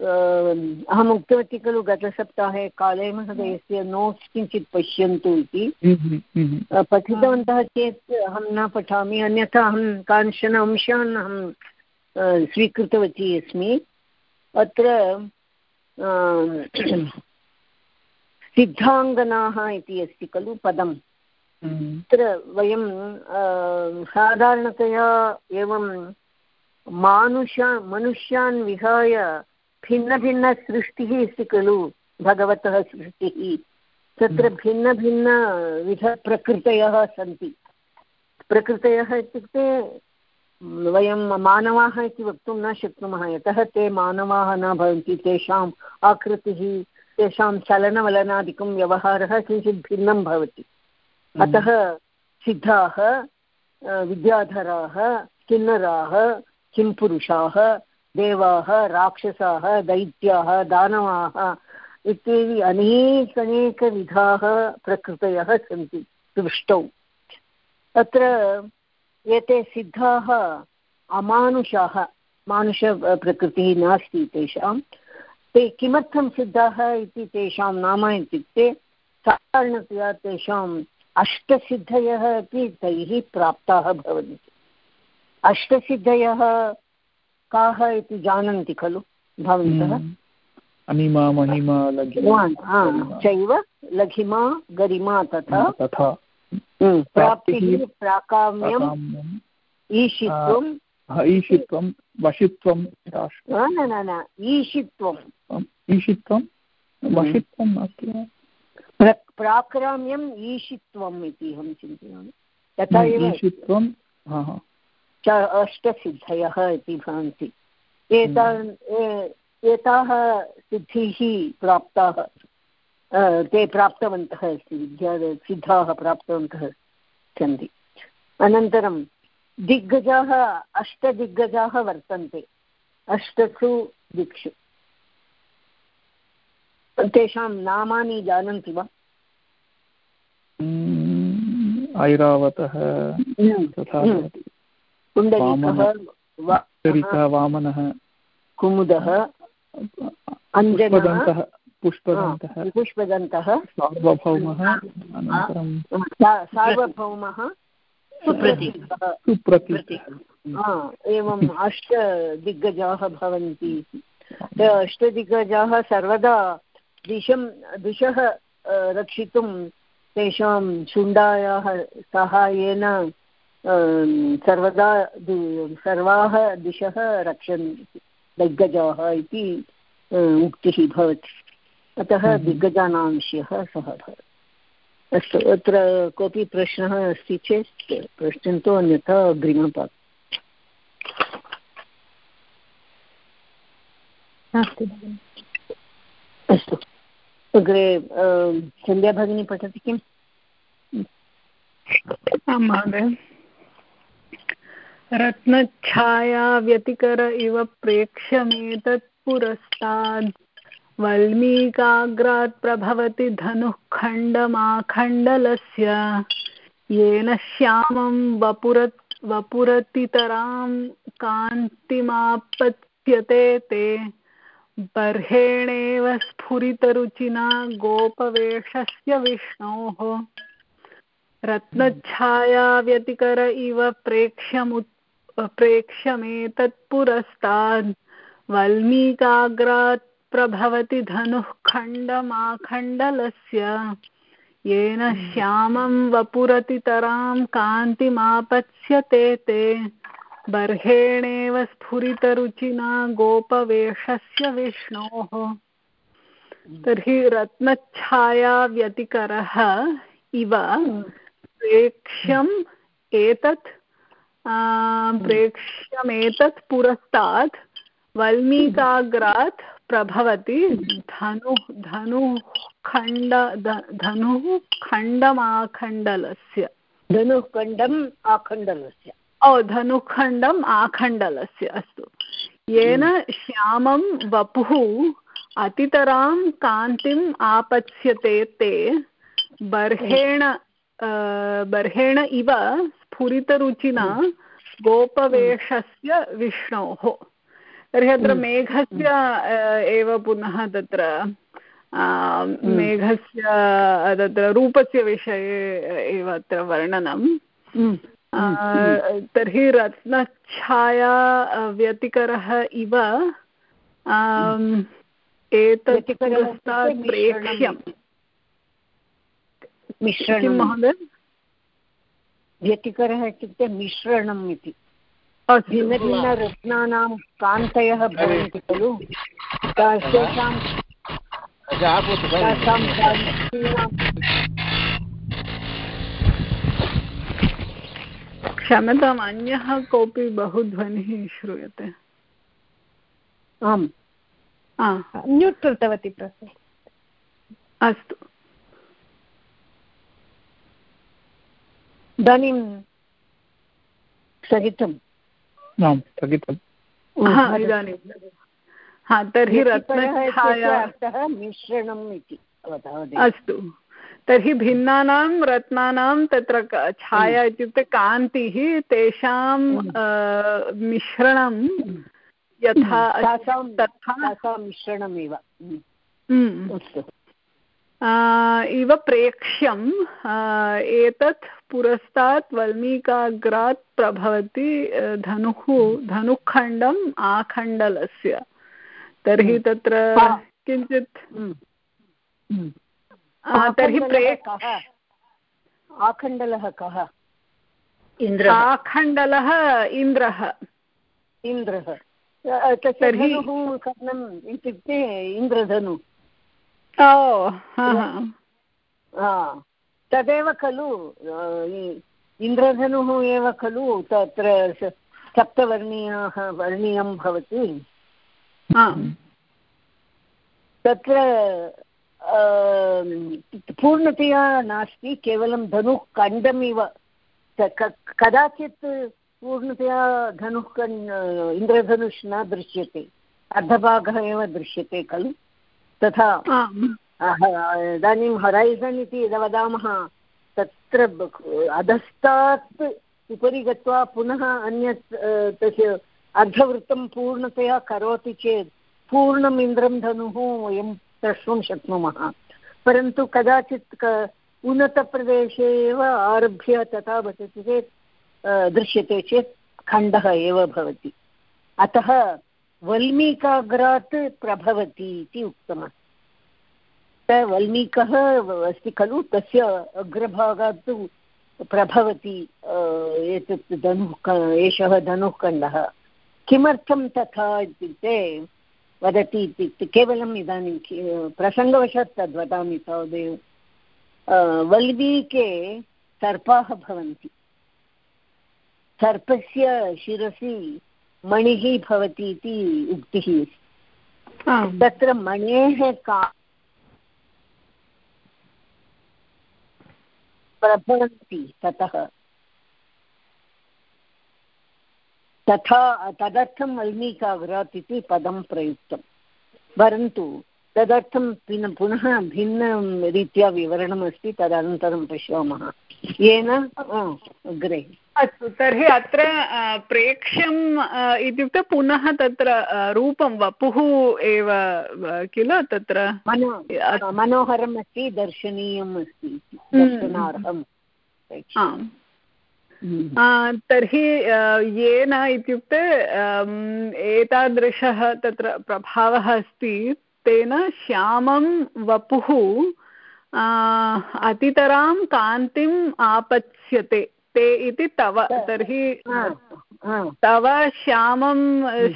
[SPEAKER 1] अहम् उक्तवती खलु गतसप्ताहे काले महोदयस्य नोट्स् किञ्चित् पश्यन्तु इति
[SPEAKER 3] हम्म। हम्म।
[SPEAKER 1] पठितवन्तः चेत् अहं न पठामि अन्यथा अहं कांश्चन अंशान् अहं स्वीकृतवती अस्मि अत्र सिद्धाङ्गनाः इति अस्ति खलु पदं
[SPEAKER 3] हम्म।
[SPEAKER 1] तत्र वयं साधारणतया एवं मानुष मनुष्यान् विहाय भिन्नभिन्नसृष्टिः अस्ति खलु भगवतः सृष्टिः। तत्र भिन्नभिन्नविधप्रकृतयः सन्ति। प्रकृतयः इत्युक्ते वयं मानवाः इति वक्तुं न शक्नुमः यतः ते मानवाः न भवन्ति तेषाम् आकृतिः तेषां चलनवलनादिकं व्यवहारः किञ्चित् भिन्नं भवति। अतः सिद्धाः विद्याधराः, किन्नराः, किंपुरुषाः, देवाः, राक्षसाः, दैत्याः, दानवाः इत्येवि अनेक अनेकविधाः प्रकृतयः सन्ति सृष्टौ अत्र एते सिद्धाः अमानुषाः मानुषप्रकृतिः नास्ति तेषां ते किमर्थं सिद्धाः इति तेषां नाम इत्युक्ते साधारणतया तेषाम् अष्टसिद्धयः अपि तैः प्राप्ताः भवन्ति। अष्टसिद्धयः काः इति जानन्ति खलु भवन्तः?
[SPEAKER 3] हम्म। अनिमा महिमा लघिमा
[SPEAKER 1] चैव लघिमा गरिमा तथा
[SPEAKER 3] तथा।
[SPEAKER 1] हम्म, प्राप्तिः प्राकाम्यं
[SPEAKER 3] प्राकाम्यं,
[SPEAKER 1] ईशित्वं
[SPEAKER 3] वशित्वं
[SPEAKER 1] न न न ईशित्वं।
[SPEAKER 3] ईशित्वं? वशित्वं नास्ति वा?
[SPEAKER 1] प्राक्राम्यम् ईशित्वम् इति अहं चिन्तयामि। तथा एव
[SPEAKER 3] ईशित्वं? हा हा।
[SPEAKER 1] च अष्टसिद्धयः इति भवन्ति एतान् ए- एताः सिद्धिः प्राप्ताः ते प्राप्तवन्तः अस्ति विद्या सिद्धाः प्राप्तवन्तः सन्ति। अनन्तरं दिग्गजाः अष्टदिग्गजाः वर्तन्ते। अष्टसु दिक्षु। तेषां नामानि जानन्ति वा?
[SPEAKER 3] हम्म, ऐरावतः तथा
[SPEAKER 1] हम्म। कुण्डलिकः
[SPEAKER 3] वामनः
[SPEAKER 1] कुमुदः अञ्जनः।
[SPEAKER 3] पुष्पदन्तः पुष्पदन्तः। सार्वभौमः अनन्तरं
[SPEAKER 1] सार्वभौमः।
[SPEAKER 3] सुप्रति
[SPEAKER 1] हा, एवम् अष्टदिग्गजाः भवन्ति। इति। अष्टदिग्गजाः सर्वदा दिशं दिशः रक्षितुं तेषां शुण्डायाः साहाय्येन सर्वदा सर्वाः दिशः रक्षन्ति दिग्गजाः इति उक्तिः भवति। अतः दिग्गजानां विषयः सः भवति। अस्तु अत्र कोऽपि प्रश्नः अस्ति चेत् पृच्छन्तु अन्यथा
[SPEAKER 2] नास्ति भगिनि।
[SPEAKER 1] अस्तु। अग्रे सन्ध्या भगिनी पठति किम्?
[SPEAKER 6] आं महोदय। रत्नच्छाया व्यतिकर इव प्रेक्ष्यमेतत् पुरस्ताद्। वल्मीकाग्रात् प्रभवति धनुः खण्डमाखण्डलस्य येन श्यामं वपुरत्, वपुरतितरां कान्तिमापत्स्यते ते। बर्हेणेव स्फुरितरुचिना गोपवेशस्य विष्णोः। रत्नच्छाया व्यतिकर इव प्रेक्ष्यमुत्, प्रेक्ष्यमेतत्पुरस्ताद्। वल्मीकाग्रात् प्रभवति धनुः खण्डमाखण्डलस्य। येन श्यामं वपुरतितरां कान्तिमापत्स्यते ते। बर्हेणेव स्फुरितरुचिना गोपवेशस्य विष्णोः। तर्हि रत्नच्छाया व्यतिकरः इव प्रेक्ष्यम् एतत् प्रेक्ष्यमेतत् पुरस्तात् वल्मीकाग्रात् प्रभवति धनुः धनुः खण्ड ध- धनुः खण्डमाखण्डलस्य।
[SPEAKER 1] धनुः खण्डम् आखण्डलस्य।
[SPEAKER 6] ओ धनुखण्डम् आखण्डलस्य अस्तु। येन श्यामं वपुः अतितरां कान्तिम् आपत्स्यते ते। बर्हेण बर्हेण इव स्फुरितरुचिना गोपवेशस्य विष्णोः। तर्हि अत्र मेघस्य अ, एव पुनः तत्र मेघस्य तत्र रूपस्य विषये एव अत्र वर्णनं। तर्हि रत्नच्छाया व्यतिकरः इव एतत् पुरस्तात् प्रेक्ष्यम्। किं
[SPEAKER 1] मिश्रणं
[SPEAKER 6] महोदय?
[SPEAKER 1] व्यतिकरः इत्युक्ते मिश्रणम् इति। भिन्नभिन्नरत्नानां कान्तयः भवन्ति खलु। तेषां कान्तीनां
[SPEAKER 6] क्षम्यताम् अन्यः कोऽपि बहु ध्वनिः श्रूयते।
[SPEAKER 1] आम्।
[SPEAKER 2] म्यूट् कृतवती प्रसन्न।
[SPEAKER 6] अस्तु।
[SPEAKER 1] इदानीं स्थगितम्
[SPEAKER 3] स्थगितम्।
[SPEAKER 6] हा इदानीं। हा तर्हि
[SPEAKER 1] इत्यस्य मिश्रणम् इति
[SPEAKER 6] अस्तु। तर्हि भिन्नानां रत्नानां तत्र छाया इत्युक्ते कान्तिः तेषां मिश्रणं यथा तथा
[SPEAKER 1] तासां मिश्रणमेव। हम्म,
[SPEAKER 6] हम्म,
[SPEAKER 1] अस्तु।
[SPEAKER 6] आ, इव प्रेक्ष्यम् एतत् पुरस्तात् वल्मीकाग्रात् प्रभवति धनुः धनुखण्डम् आखण्डलस्य। तर्हि तत्र किञ्चित्
[SPEAKER 1] हम्म, हम्म।
[SPEAKER 6] तर्हि
[SPEAKER 1] आखण्डलः कः? आखण्डलः कः?
[SPEAKER 6] आखण्डलः इन्द्रः।
[SPEAKER 1] इन्द्रः।
[SPEAKER 6] तर्हि-
[SPEAKER 1] इत्युक्ते इन्द्रधनु। तदेव खलु इन्द्रधनुः एव खलु तत्र सप्तवर्णीयाः वर्णीयं भवति. तत्र पूर्णतया नास्ति केवलं धनुः खण्डमिव. कदाचित् पूर्णतया धनुः इन्द्रधनुष् न दृश्यते अर्धभागः एव दृश्यते खलु. तथा इदानीं हरैसन् इति यदा वदामः तत्र अधस्तात् उपरि गत्वा पुनः अन्यत् तस्य अर्धवृत्तं पूर्णतया करोति चेत् पूर्णम् इन्द्रं धनुः वयं द्रष्टुं शक्नुमः। परन्तु कदाचित् उन्नतप्रदेशे एव आरभ्य तथा भवति चेत् दृश्यते चेत् खण्डः एव भवति। अतः वल्मीकाग्रात् प्रभवति इति उक्तमस्ति। वल्मीकः अस्ति खलु, तस्य अग्रभागात् तु प्रभवति एतत् धनुः, एषः धनुःखण्डः। किमर्थं तथा इत्युक्ते वदति इत्युक्ते केवलम् इदानीं प्रसङ्गवशात् तद् वदामि तावदेव। वल्मीके सर्पाः भवन्ति। सर्पस्य शिरसि मणिः भवति इति उक्तिः तत्र मणेः का प्रभवन्ति ततः। तथा तदर्थं वल्मीकाग्रात् इति पदं प्रयुक्तं। परन्तु तदर्थं पिन पुनः भिन्नं रीत्या विवरणमस्ति तदनन्तरं पश्यामः। येन अग्रे।
[SPEAKER 6] अस्तु तर्हि अत्र प्रेक्ष्यम् इत्युक्ते पुनः तत्र रूपं वपुः एव किल तत्र
[SPEAKER 1] मनो मनोहरम् अस्ति दर्शनीयम् अस्ति
[SPEAKER 6] हम्म।
[SPEAKER 1] दर्शनार्हम्
[SPEAKER 6] आम्। तर्हि येन इत्युक्ते एतादृशः तत्र प्रभावः अस्ति तेन श्यामं वपुः अतितरां कान्तिम् आपत्स्यते ते इति तव तर्हि तव श्यामं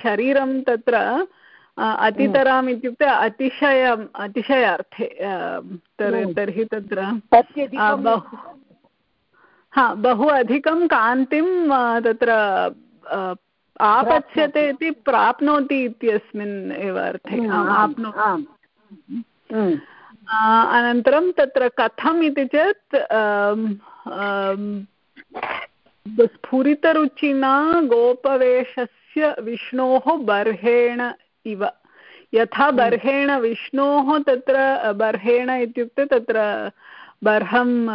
[SPEAKER 6] शरीरं तत्र अतितराम् इत्युक्ते अतिशयम् अतिशयार्थे
[SPEAKER 1] हम्म।
[SPEAKER 6] तर्हि तत्र बहु हा बहु अधिकं कान्तिं तत्र आपत्स्यते इति प्राप्नोति इत्यस्मिन् एव अर्थे।
[SPEAKER 1] हम्म। हम्म,
[SPEAKER 6] अनन्तरं तत्र कथम् इति चेत् स्फुरितरुचिना गोपवेशस्य विष्णोः बर्हेण इव। यथा बर्हेण विष्णोः तत्र बर्हेण इत्युक्ते तत्र बर्हं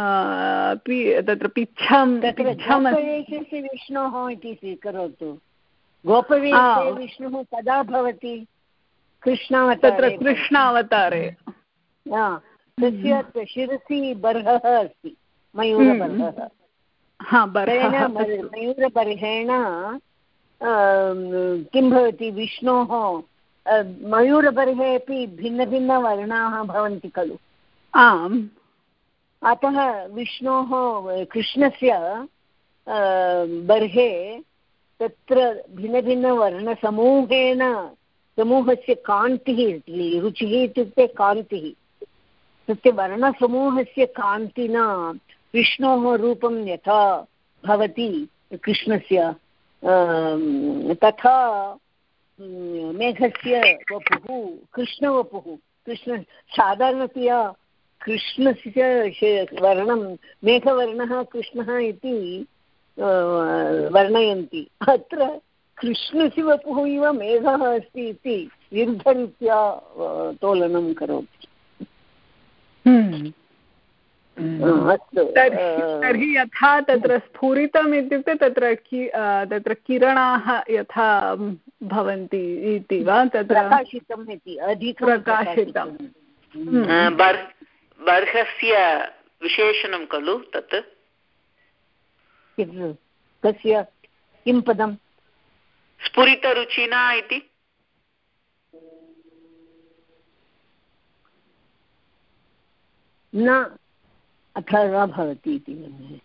[SPEAKER 6] तत्र पिच्छं पिच्छम्
[SPEAKER 1] गोपवेशस्य विष्णोः इति स्वीकरोतु। गोपवेशे विष्णुः कदा भवति?
[SPEAKER 6] तत्र
[SPEAKER 1] कृष्णावतारे।
[SPEAKER 6] कृष्णावतारे
[SPEAKER 1] तस्य शिरसि बर्हः अस्ति मयूरबर्हः। मयूरबर्हेण आम्, किं भवति विष्णोः अ, मयूरबर्हे अपि भिन्नभिन्नवर्णाः भवन्ति खलु।
[SPEAKER 6] आम्।
[SPEAKER 1] अतः विष्णोः कृष्णस्य अ, बर्हे तत्र भिन्नभिन्नवर्णसमूहेन समूहस्य कान्तिः रुचिः इत्युक्ते कान्तिः। इत्युक्ते वर्णसमूहस्य कान्तिना विष्णोः रूपं यथा भवति कृष्णस्य तथा मेघस्य वपुः कृष्णवपुः कृष्ण, साधारणतया कृष्णस्य वर्णं, मेघवर्णः कृष्णः इति वर्णयन्ति अत्र कृष्णस्य वपुः इव मेघः अस्ति इति विरुद्धरीत्या तोलनं करोति
[SPEAKER 6] हम्म। तर्हि यथा तत्र स्फुरितम् इत्युक्ते तत्र तत्र किरणाः यथा भवन्ति इति वा? तत्र
[SPEAKER 1] प्रकाशितम् इति अधिकं
[SPEAKER 6] प्रकाशितम्।
[SPEAKER 1] हम्म।
[SPEAKER 4] बर्हस्य विशेषणं खलु तत्?
[SPEAKER 1] कस्य? किं पदं?
[SPEAKER 4] स्फुरितरुचिना इति?
[SPEAKER 1] न। अथवा भवति इति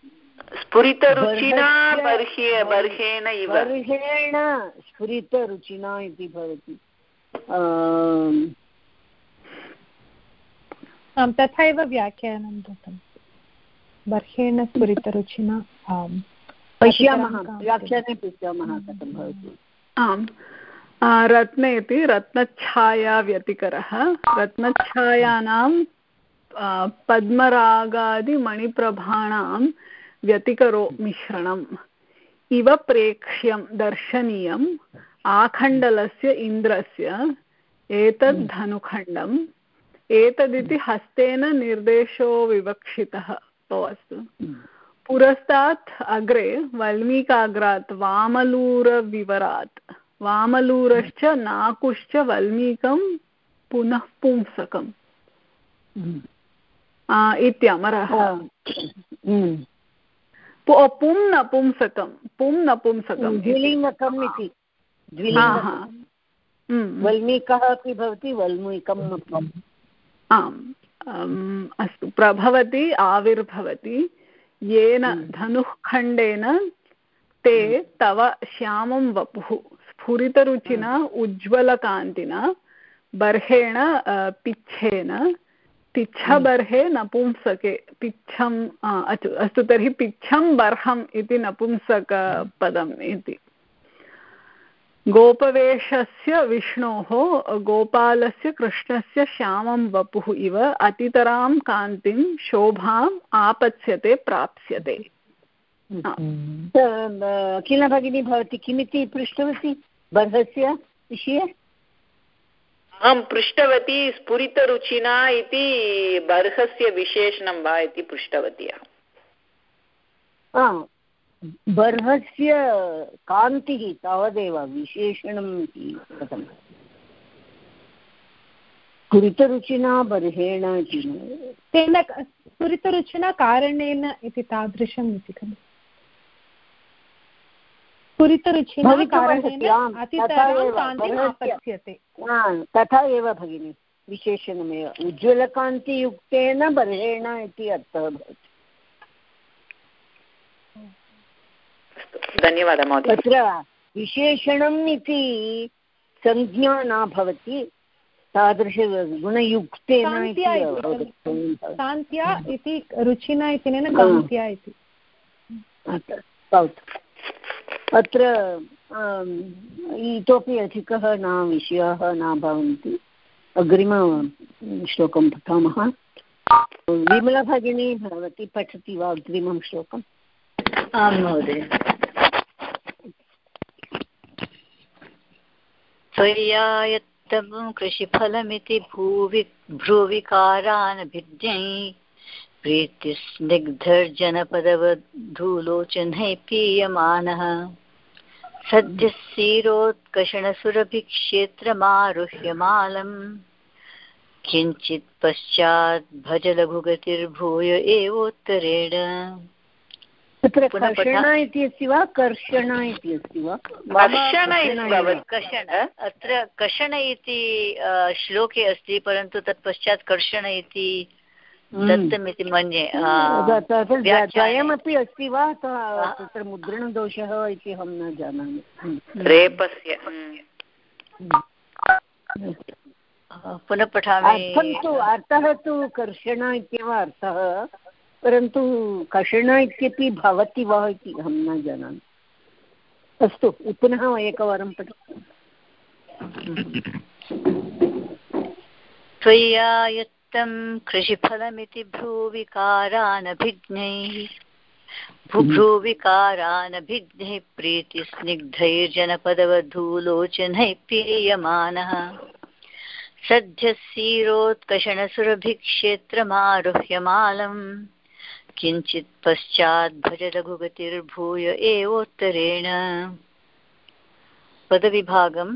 [SPEAKER 4] स्फुरितरुचिना बर्हेण इव।
[SPEAKER 1] बर्हेण स्फुरितरुचिना इति भवति।
[SPEAKER 2] आम्। तथा एव व्याख्यानं दत्तं बर्हेण स्फुरितरुचिना
[SPEAKER 1] पश्यामः व्याख्याने पश्यामः कथं भवति।
[SPEAKER 6] आम्। रत्ने इति रत्नच्छायाव्यतिकरः। रत्नच्छायानां पद्मरागादिमणिप्रभाणां व्यतिकरो मिश्रणम् इव प्रेक्ष्यं दर्शनीयम् आखण्डलस्य इन्द्रस्य एतद् धनुखण्डम् एतदिति हस्तेन निर्देशो विवक्षितः अस्तु पुरस्तात् अग्रे वल्मीकाग्रात् वामलूरविवरात् वामलूरश्च नाकुश्च वल्मीकं पुनः पुंसकम् इत्यमरः पुं नपुंसकं पुं नपुंसकं
[SPEAKER 1] द्विलिङ्गकम् इति वल्मीकः अपि भवति वल्मीकम्
[SPEAKER 6] आम् अस्तु प्रभवति आविर्भवति येन धनुः खण्डेन ते तव श्यामं वपुः स्फुरितरुचिना उज्ज्वलकान्तिना बर्हेण पिच्छेन पिच्छबर्हे नपुंसके पिच्छम् अस्तु तर्हि पिच्छं बर्हम् इति नपुंसकपदम् इति। गोपवेशस्य विष्णोः गोपालस्य कृष्णस्य श्यामं वपुः इव अतितरां कान्तिं शोभाम् आपत्स्यते प्राप्स्यते।
[SPEAKER 1] किल भगिनी भवती किमिति पृष्टवती बर्हस्य विषये?
[SPEAKER 4] अहं पृष्टवती स्फुरितरुचिना इति बर्हस्य विशेषणं वा इति पृष्टवती
[SPEAKER 1] अहं। बर्हस्य कान्तिः तावदेव विशेषणम् इति कथं स्फुरितरुचिना बर्हेण इति
[SPEAKER 2] तेन स्फुरितरुचिना कारणेन इति तादृशम् इति खलु।
[SPEAKER 1] तथा एव भगिनि विशेषणमेव। उज्ज्वलकान्तियुक्तेन बर्हेण इति अर्थः भवति।
[SPEAKER 4] धन्यवादः महोदय।
[SPEAKER 1] तत्र विशेषणम् इति संज्ञा न भवति तादृशगुणयुक्तेन
[SPEAKER 2] कान्त्या इति रुचिना कान्त्या इति।
[SPEAKER 1] अत्र इतोपि अधिकः न विषयाः न भवन्ति। अग्रिमश्लोकं पठामः। विमलभगिनी भवती पठति वा अग्रिमं श्लोकम्
[SPEAKER 4] आं महोदय। त्वय्यायत्तमं कृषिफलमिति भूवि भ्रुविकारान् भिज्ञै प्रीतिस्निग्धर्जनपदवधूलोचनैः पीयमानः। सद्यः क्षीरोत्कषणसुरभिक्षेत्रमारुह्यमालम् किञ्चित् पश्चात् भज लघुगतिर्भूय एवोत्तरेण।
[SPEAKER 1] तत्र कर्षण इति अस्ति वा? कर्षण इति अस्ति वा?
[SPEAKER 4] अत्र कषण इति श्लोके अस्ति परन्तु तत्पश्चात् कर्षण इति दत्तमिति मन्ये
[SPEAKER 1] द्वयमपि अस्ति वा? तत्र मुद्रणदोषः इति अहं न जानामि।
[SPEAKER 6] रेपस्य।
[SPEAKER 4] पुनः पठामि।
[SPEAKER 1] अर्थं तु अर्थः तु कर्षण इत्येव अर्थः परन्तु कषण इत्यपि भवति वा इति अहं न जानामि। अस्तु पुनः एकवारं पठ
[SPEAKER 4] त्वय्यायत्तं कृषिफलमिति भ्रूविकारानभिज्ञैः भ्रूविकारानभिज्ञैः प्रीतिस्निग्धैर्जनपदवधूलोचनैः पीयमानः। सद्यस्सीरोत्कषणसुरभिक्षेत्रमारुह्यमालम् किञ्चित् पश्चात् भज लघुगतिर्भूय एवोत्तरेण। पदविभागं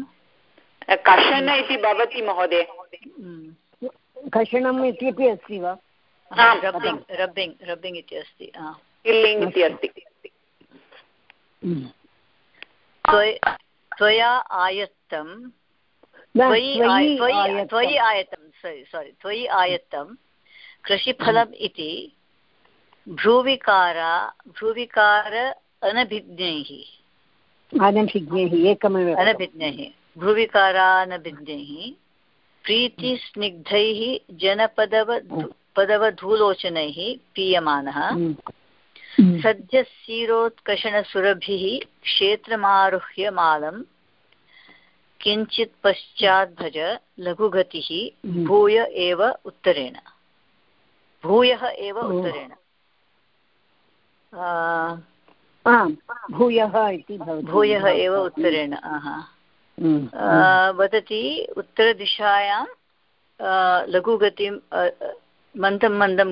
[SPEAKER 6] कषण इति भवति महोदय।
[SPEAKER 1] कषणम् इत्यपि अस्ति वा?
[SPEAKER 4] रब्बिङ्ग् रब्बिङ्ग् रब्बिङ्ग् इति अस्ति
[SPEAKER 6] किल्लिङ्ग् इति अस्ति।
[SPEAKER 4] त्वया आयत्तं त्वयि आयतं सोरि त्वयि आयत्तं कृषिफलम् इति भ्रूविकारा भ्रूविकार अनभिज्ञैः।
[SPEAKER 1] अनभिज्ञैः एकमेव
[SPEAKER 4] अनभिज्ञैः भ्रुविकारानभिज्ञैः प्रीतिस्निग्धैः जनपदव पदवधूलोचनैः पीयमानः। सद्यः क्षेत्रमारुह्य मालं किञ्चित् पश्चात् भज लघुगतिः भूय एव उत्तरेण। भूयः एव उत्तरेण।
[SPEAKER 1] भूयः इति
[SPEAKER 4] भूयः एव उत्तरेण वदति उत्तरदिशायां लघुगतिं मन्दं मन्दं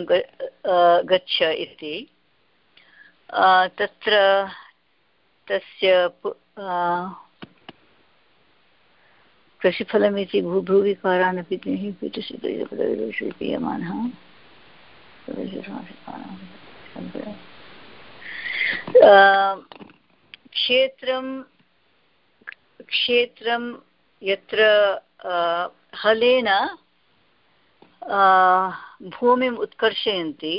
[SPEAKER 4] गच्छ इति। तत्र तस्य कृषिफलमिति भूभ्रुविकारानपि पीयमानः क्षेत्रं क्षेत्रं यत्र हलेन भूमिम् उत्कर्षयन्ति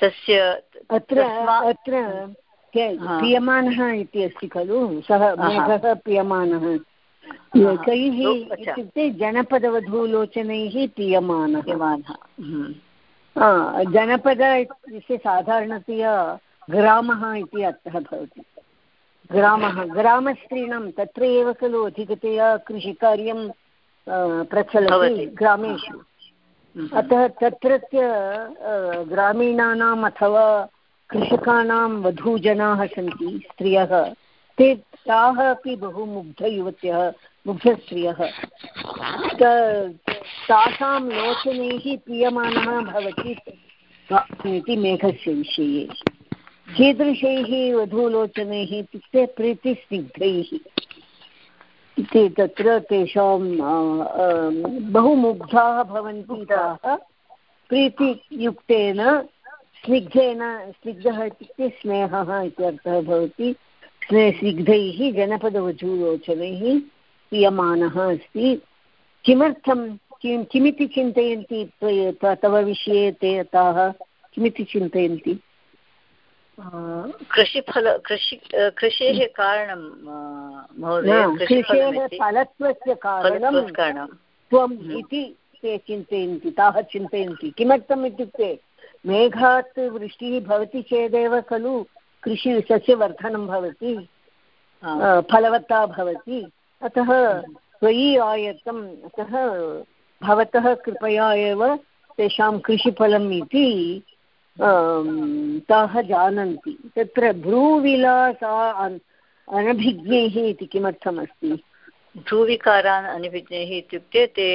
[SPEAKER 4] तस्य
[SPEAKER 1] अत्र अत्र पीयमानः इति अस्ति खलु? सः मेघः पीयमानः कैः इत्युक्ते जनपदवधूलोचनैः पीयमानः जनपद इत्युक्ते साधारणतया ग्रामः इति अर्थः भवति। ग्रामः ग्रामस्त्रीणां तत्र एव खलु अधिकतया कृषिकार्यं प्रचलति ग्रामेषु। अतः तत्रत्य ग्रामीणानाम् अथवा कृषकाणां वधूजनाः सन्ति स्त्रियः ते ताः अपि बहु मुग्धयुवत्यः मुग्धस्त्रियः। तासां लोचनैः पीयमानः भवति इति मेघस्य विषये। कीदृशैः वधूलोचनैः इत्युक्ते प्रीतिस्निग्धैः इति तत्र तेषां बहु मुग्धाः भवन्ति ताः प्रीतियुक्तेन, स्निग्धेन, स्निग्धः इत्युक्ते स्नेहः इत्यर्थः भवति। स्ने, स्निग्धैः जनपदवधूलोचनैः क्रियमाणः अस्ति। किमर्थं, किं, किमिति चिन्तयन्ति तव विषये ते ताः किमिति चिन्तयन्ति?
[SPEAKER 4] कृषिफल कृषि कृषेः कारणं महोदय
[SPEAKER 1] कृषेः फलत्वस्य कारणं त्वम् इति ते चिन्तयन्ति ताः चिन्तयन्ति। किमर्थम् इत्युक्ते मेघात् वृष्टिः भवति चेदेव खलु कृषि सस्यवर्धनं भवति फलवत्ता भवति। अतः त्वयि आयतम् अतः भवतः कृपया एव तेषां कृषिफलम् इति ताः जानन्ति। तत्र भ्रूविलासा अनभिज्ञैः इति किमर्थमस्ति?
[SPEAKER 4] भ्रूविकारान् अनभिज्ञैः इत्युक्ते ते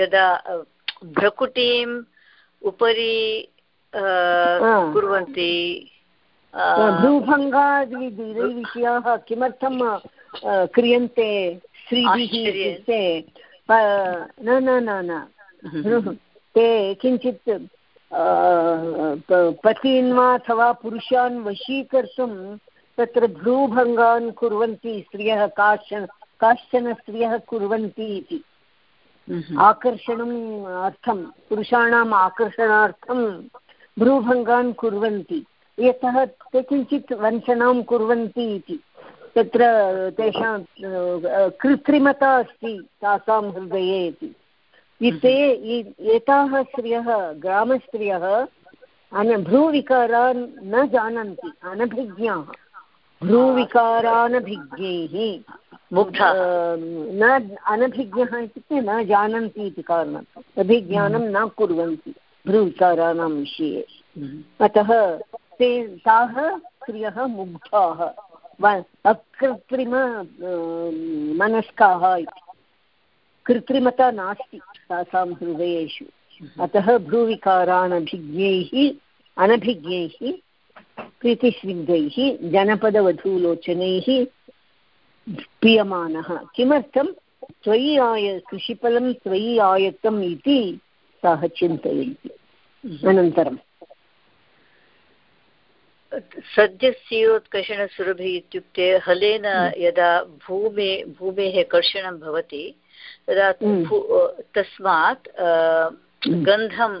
[SPEAKER 4] यदा भ्रकुटीम् उपरि कुर्वन्ति
[SPEAKER 1] भ्रूभङ्गादिविषयाः किमर्थं क्रियन्ते स्त्रीभिः इत्युक्ते न न न ते किञ्चित् पतीन् वा अथवा पुरुषान् वशीकर्तुं तत्र भ्रूभङ्गान् कुर्वन्ति स्त्रियः काश्चन काश्चन स्त्रियः कुर्वन्ति इति। आकर्षणम् अर्थं पुरुषाणाम् आकर्षणार्थं भ्रूभङ्गान् कुर्वन्ति। यतः ते किञ्चित् वञ्चनां कुर्वन्ति इति। तत्र तेषां कृत्रिमता अस्ति तासां हृदये इति। ते एताः स्त्रियः ग्रामस्त्रियः अन भ्रूविकारान् न जानन्ति अनभिज्ञाः। भ्रूविकारानभिज्ञैः। न अनभिज्ञः इत्युक्ते न जानन्ति इति कारणात् अभिज्ञानं न कुर्वन्ति भ्रूविकाराणां विषये। अतः ते ताः स्त्रियः मुग्धाः। अकृत्रिम मनस्काः इति। कृत्रिमता नास्ति तासां हृदयेषु। अतः भ्रूविकारानभिज्ञैः अनभिज्ञैः प्रीतिस्निग्धैः जनपदवधूलोचनैः पीयमानः किमर्थं? त्वयि आय कृषिफलं त्वयि आयतम् इति सः चिन्तयन्ति। अनन्तरं
[SPEAKER 4] सद्यस्योत्कर्षणसुरभिः इत्युक्ते हलेन यदा भूमे भूमेः कर्षणं भवति तदा तस्मात् गन्धं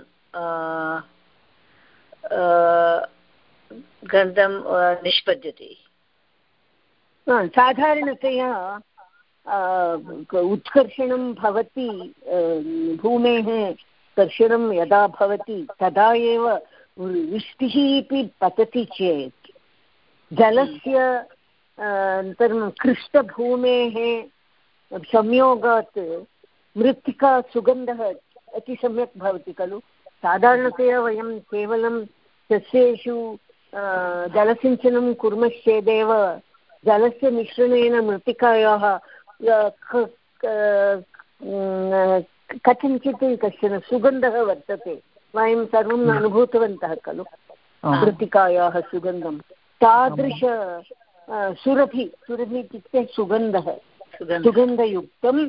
[SPEAKER 4] गन्धं निष्पद्यते।
[SPEAKER 1] साधारणतया उत्कर्षणं भवति भूमेः कर्षणं यदा भवति तदा एव वृष्टिः अपि पतति चेत् जलस्य अनन्तरं कृष्टभूमेः संयोगात् अति सम्यक् भवति खलु। साधारणतया वयं केवलं सस्येषु जलसिञ्चनं कुर्मश्चेदेव जलस्य मिश्रणेन मृत्तिकायाः कथञ्चित् कश्चन सुगन्धः वर्तते। वयं सर्वम् अनुभूतवन्तः खलु। मृत्तिकायाः सुगन्धं। तादृश सुरभि सुरभि इत्युक्ते सुगन्धः। सुगन्धयुक्तं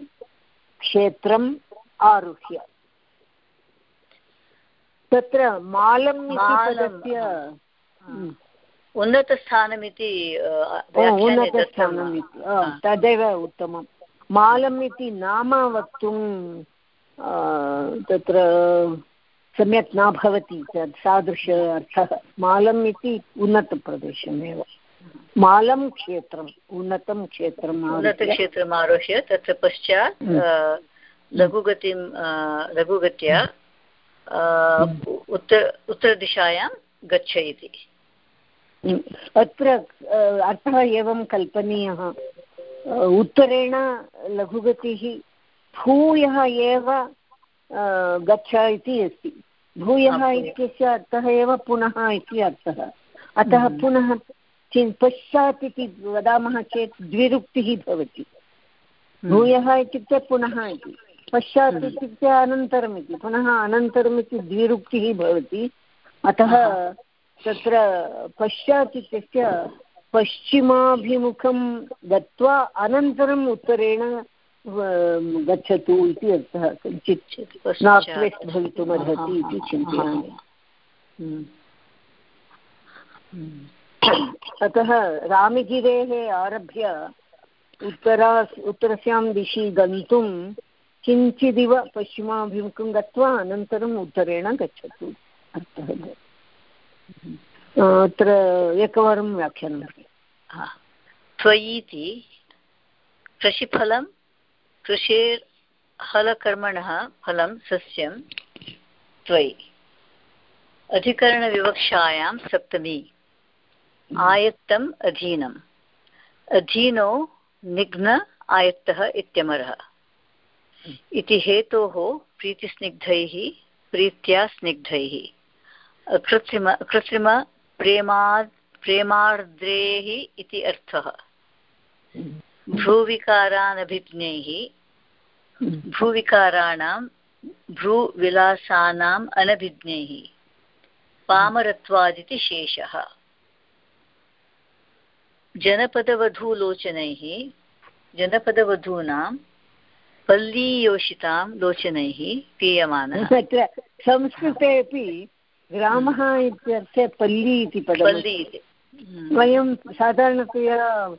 [SPEAKER 1] क्षेत्रम् आरुह्य। तत्र मालम् इति पदस्य
[SPEAKER 4] उन्नतस्थानमिति
[SPEAKER 1] उन्नतस्थानम् इति। तदेव उत्तमं मालम् इति नाम वक्तुं तत्र सम्यक् न भवति तादृश अर्थः। मालम् इति उन्नतप्रदेशमेव। मालं क्षेत्रम् उन्नतं क्षेत्रम्
[SPEAKER 4] उन्नतक्षेत्रम् आरोह्य तत्र पश्चात् लघुगतिं लघुगत्या उत्तर उत्तरदिशायां गच्छ इति
[SPEAKER 1] अत्र अर्थः एवं कल्पनीयः। उत्तरेण लघुगतिः भूयः एव गच्छ इति अस्ति। भूयः इत्यस्य अर्थः एव पुनः इति अर्थः। अतः पुनः पश्चात् इति वदामः चेत् द्विरुक्तिः भवति। भूयः इत्युक्ते पुनः इति। पश्चात् इत्युक्ते अनन्तरम् इति पुनः अनन्तरम् इति द्विरुक्तिः भवति। अतः तत्र पश्चात् इत्यस्य पश्चिमाभिमुखं गत्वा अनन्तरम् उत्तरेण गच्छतु इति अर्थः किञ्चित् नार्त् भवितुमर्हति इति चिन्तयामि। अतः रामगिरेः आरभ्य उत्तरा उत्तरस्यां दिशि गन्तुं किञ्चिदिव पश्चिमाभिमुखं गत्वा अनन्तरम् उत्तरेण गच्छतु। अर्थः अत्र एकवारं व्याख्यानं
[SPEAKER 4] त्वयीति कृषिफलं कृषेर्हलकर्मणः फलं सस्यं त्वयि। अधिकरणविवक्षायां सप्तमी। आयत्तम् अधीनम्। अधीनो निघ्न आयत्तः इत्यमरः इति हेतोः प्रीतिस्निग्धैः, प्रीत्या स्निग्धैः। कृत्रिम कृत्रिमप्रेमा प्रेमार्द्रेः इति अर्थः। भ्रूविकारानभिज्ञैः भ्रूविकाराणां भ्रूविलासानाम् अनभिज्ञैः। पामरत्वादिति शेषः। जनपदवधूलोचनैः जनपदवधूनां पल्लीयोषितां लोचनैः पीयमानः
[SPEAKER 1] तत्र संस्कृते अपि ग्रामः इत्यर्थे पल्ली इति पदं
[SPEAKER 4] पल्ली इति।
[SPEAKER 1] वयं साधारणतया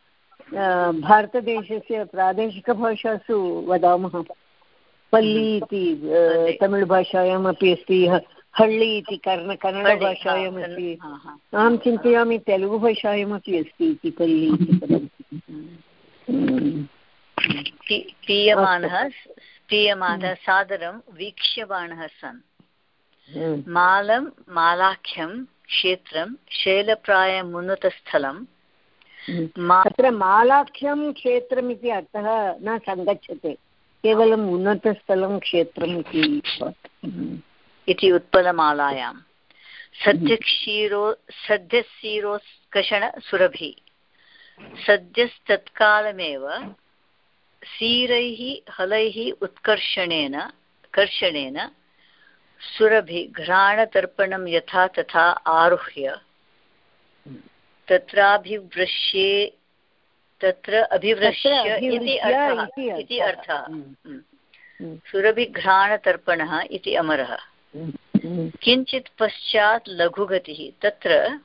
[SPEAKER 1] भारतदेशस्य प्रादेशिकभाषासु वदामः। पल्ली इति तमिळुभाषायामपि अस्ति हळ्ळि इति कर्ण कन्नडभाषायामपि अहं चिन्तयामि तेलुगुभाषायामपि अस्ति इति पल्ली इति पदं
[SPEAKER 4] पीयमानः पीयमानः सादरं वीक्ष्यमाणः सन्। मालं मालाख्यं क्षेत्रं शैलप्रायमुन्नतस्थलं
[SPEAKER 1] अत्र मालाख्यं क्षेत्रम् इति अर्थः न सङ्गच्छते, केवलम् उन्नतस्थलं क्षेत्रम् इति
[SPEAKER 4] इति उत्पलमालायां। सद्यक्षीरो सद्यक्षीरोत्कषणसुरभि सद्यस्तत्कालमेव सीरैः, हलैः उत्कर्षणेन, कर्षणेन सुरभि घ्राणतर्पणं यथा तथा आरुह्य तत्राभिवृश्ये तत्र अभिवृश्य इति अर्थः हम्म। हम्म। हम्म। सुरभिघ्राणतर्पणः इति अमरः। किञ्चित् पश्चात् लघुगतिः तत्र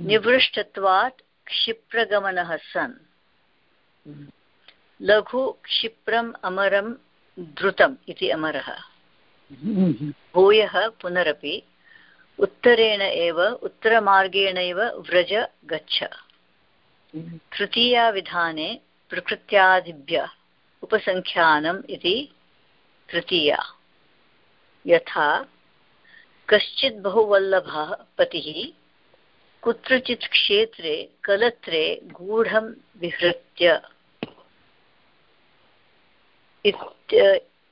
[SPEAKER 4] निवृष्टत्वात् क्षिप्रगमनः सन्। लघु क्षिप्रम् अमरं द्रुतम् इति अमरः। भूयः पुनरपि उत्तरेण एव, उत्तरमार्गेणैव व्रज गच्छ। तृतीयाविधाने प्रकृत्यादिभ्य उपसङ्ख्यानम् इति तृतीया। यथा कश्चित् बहुवल्लभः पतिः कुत्रचित् क्षेत्रे, कलत्रे गूढं विहृत्य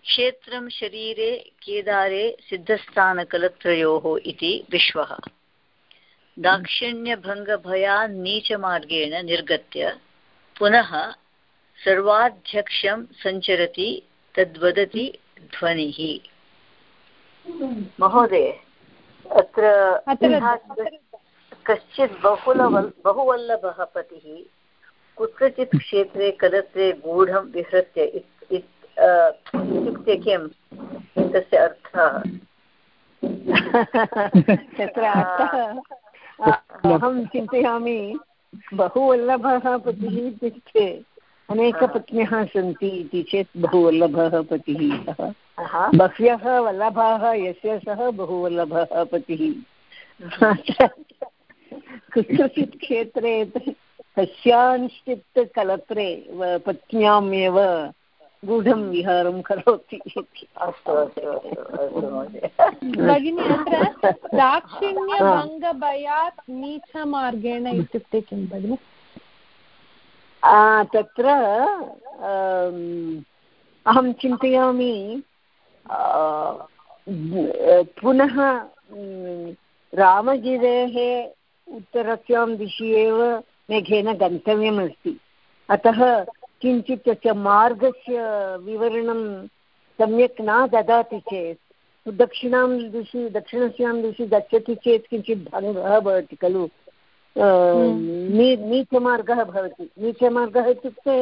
[SPEAKER 4] क्षेत्रं शरीरे केदारे सिद्धस्थानकलत्रयोः इति विश्वः। दाक्षिण्यभङ्गभयान् नीचमार्गेण निर्गत्य पुनः सर्वाध्यक्षं सञ्चरति तद्वदति ध्वनिः। महोदय अत्र कश्चित् बहुलवल् बहुवल्लभः पतिः कुत्रचित् क्षेत्रे कलत्रे गूढं विहृत्य इत्युक्ते किं? तस्य अर्थः?
[SPEAKER 1] तत्र अर्थः? अहं चिन्तयामि बहुवल्लभः पतिः इत्युक्ते अनेकपत्न्यः सन्ति इति चेत् बहुवल्लभः पतिः सः। बह्व्यः वल्लभाः यस्य सः बहुवल्लभः पतिः। कुत्रचित् क्षेत्रे कस्याञ्चित् कलत्रे पत्न्याम् एव गूढं विहारं करोति
[SPEAKER 4] अस्तु अस्तु अस्तु
[SPEAKER 2] भगिनि अत्र दाक्षिण्यभङ्गभयात् नीचमार्गेण इत्युक्ते किं भगिनि?
[SPEAKER 1] तत्र अहं चिन्तयामि पुनः रामगिरेः उत्तरस्यां दिशि एव मेघेन गन्तव्यमस्ति। अतः किञ्चित् तस्य मार्गस्य विवरणं सम्यक् न ददाति चेत् दक्षिणां दिशि दक्षिणस्यां दिशि गच्छति चेत् किञ्चित् भङ्गः भवति खलु? नी नीचमार्गः भवति। नीचमार्गः इत्युक्ते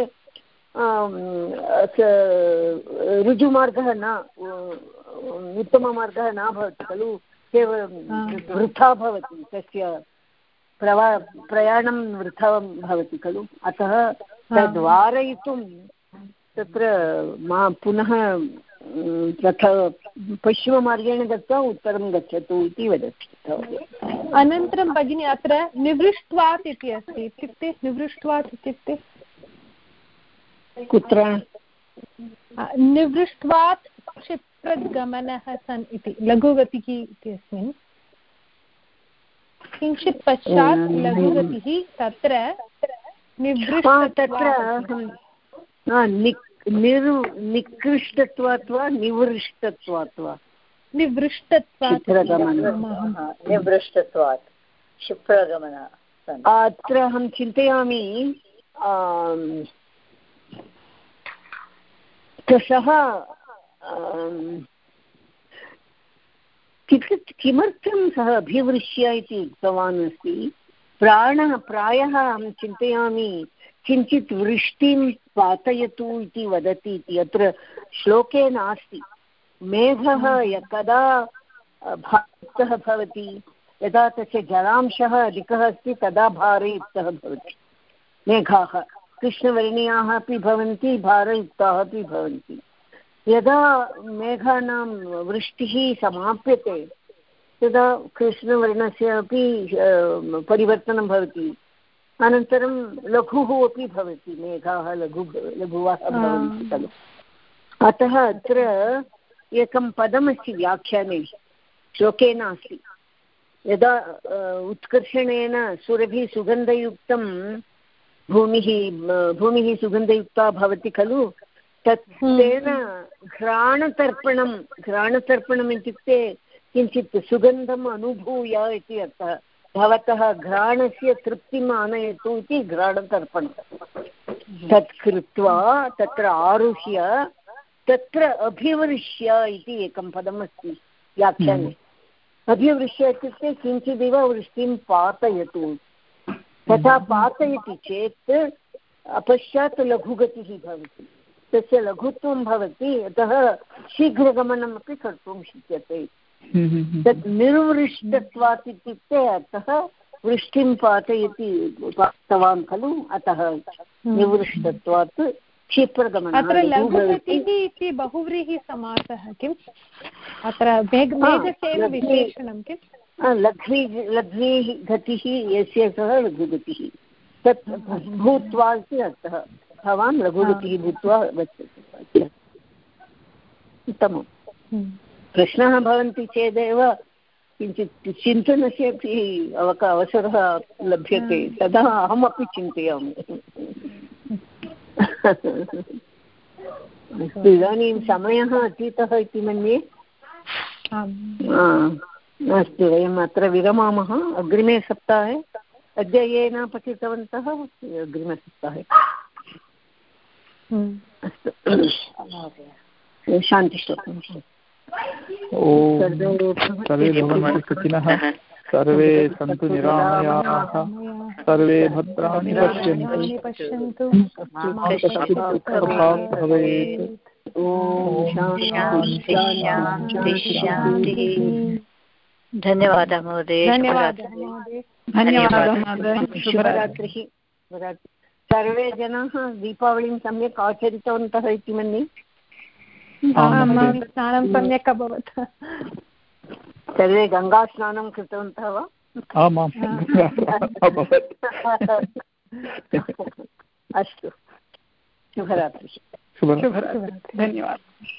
[SPEAKER 1] ऋजुमार्गः न उत्तममार्गः न भवति खलु? केवलं वृथा भवति तस्य प्रवा प्रयाणं वृथा भवति खलु? अतः तद्वारयितुं तत्र मा पुनः तथा पश्चिममार्गेण गत्वा उत्तरं गच्छतु इति वदति.
[SPEAKER 2] अनन्तरं भगिनी अत्र निवृष्ट्वात् इति अस्ति इत्युक्ते निवृष्ट्वात् इत्युक्ते?
[SPEAKER 1] कुत्र?
[SPEAKER 2] निवृष्ट्वात् क्षिप्रगमनः सन् इति लघुगतिः इत्यस्मिन् किञ्चित् पश्चात् लघुगतिः तत्र
[SPEAKER 1] तत्र निकृष्टत्वात् वा निवृष्टत्वात् वा
[SPEAKER 2] निवृष्टत्वात्
[SPEAKER 4] निवृष्टत्वात् क्षिप्रगमन
[SPEAKER 1] अत्र अहं चिन्तयामि सः किमर्थं सः अभिवृष्य इति उक्तवान् अस्ति? प्राणः प्रायः अहं चिन्तयामि किञ्चित् वृष्टिं पातयतु इति वदति इति। अत्र श्लोके नास्ति। मेघः कदा भारयुक्तः भवति यदा तस्य जलांशः अधिकः अस्ति तदा भारयुक्तः भवति। मेघाः कृष्णवर्णीयाः अपि भवन्ति भारयुक्ताः अपि भवन्ति। यदा मेघानां वृष्टिः समाप्यते तदा कृष्णवर्णस्य अपि परिवर्तनं भवति अनन्तरं लघुः अपि भवति मेघाः लघु लघुवाः भवन्ति खलु। अतः अत्र एकं पदमस्ति व्याख्याने श्लोके नास्ति। यदा उत्कर्षणेन सुरभिः सुगन्धयुक्तं भूमिः भूमिः सुगन्धयुक्ता भवति खलु तत् हम्म। तेन घ्राणतर्पणं घ्राणतर्पणम् इत्युक्ते किञ्चित् सुगन्धम् अनुभूय इति अर्थः। भवतः घ्राणस्य तृप्तिम् आनयतु इति घ्राणतर्पणं तत् कृत्वा तत्र आरुह्य तत्र अभिवृष्य इति एकं पदमस्ति व्याख्याने। हम्म। अभिवृष्य इत्युक्ते किञ्चिदिव वृष्टिं पातयतु। तथा पातयति चेत् पश्चात् लघुगतिः भवति। तस्य लघुत्वं भवति अतः शीघ्रगमनमपि कर्तुं शक्यते। हम्म, हम्म, तत् निर्वृष्टत्वात् इत्युक्ते अतः वृष्टिं पातयति पातवान् खलु अतः निवृष्टत्वात् क्षिप्रगमनम्
[SPEAKER 2] अत्र लघुगतिः इति बहुव्रीहि समासः किम् अत्र विशेषणं किम्
[SPEAKER 1] लघ्वी लघ्वी गतिः यस्य सः लघुगतिः। तत् भूत्वा इति अर्थः। भवान् लघुगतिः भूत्वा गच्छति। उत्तमं हम्म। प्रश्नाः भवन्ति चेदेव किञ्चित् चिन्तनस्य अपि अवक अवसरः लभ्यते तदा अहमपि चिन्तयामि। अस्तु इदानीं समयः अतीतः इति मन्ये। अस्तु वयम् अत्र विरमामः। अग्रिमे सप्ताहे अद्य ये न पठितवन्तः अग्रिमसप्ताहे अस्तु।
[SPEAKER 3] सर्वे भवन्तु सर्वे सन्तु निरामयाः। सर्वे भद्राणि पश्यन्तु। भवेत्
[SPEAKER 4] धन्यवादः महोदय।
[SPEAKER 1] धन्यवादः शुभरात्रिः। सर्वे जनाः दीपावलिं सम्यक् आचरितवन्तः इति मन्ये।
[SPEAKER 2] स्नानं सम्यक् अभवत्।
[SPEAKER 1] सर्वे गङ्गास्नानं कृतवन्तः वा?
[SPEAKER 3] अभवत्
[SPEAKER 1] अस्तु। शुभरात्रिः।
[SPEAKER 3] शुभरात्रिः। धन्यवादः।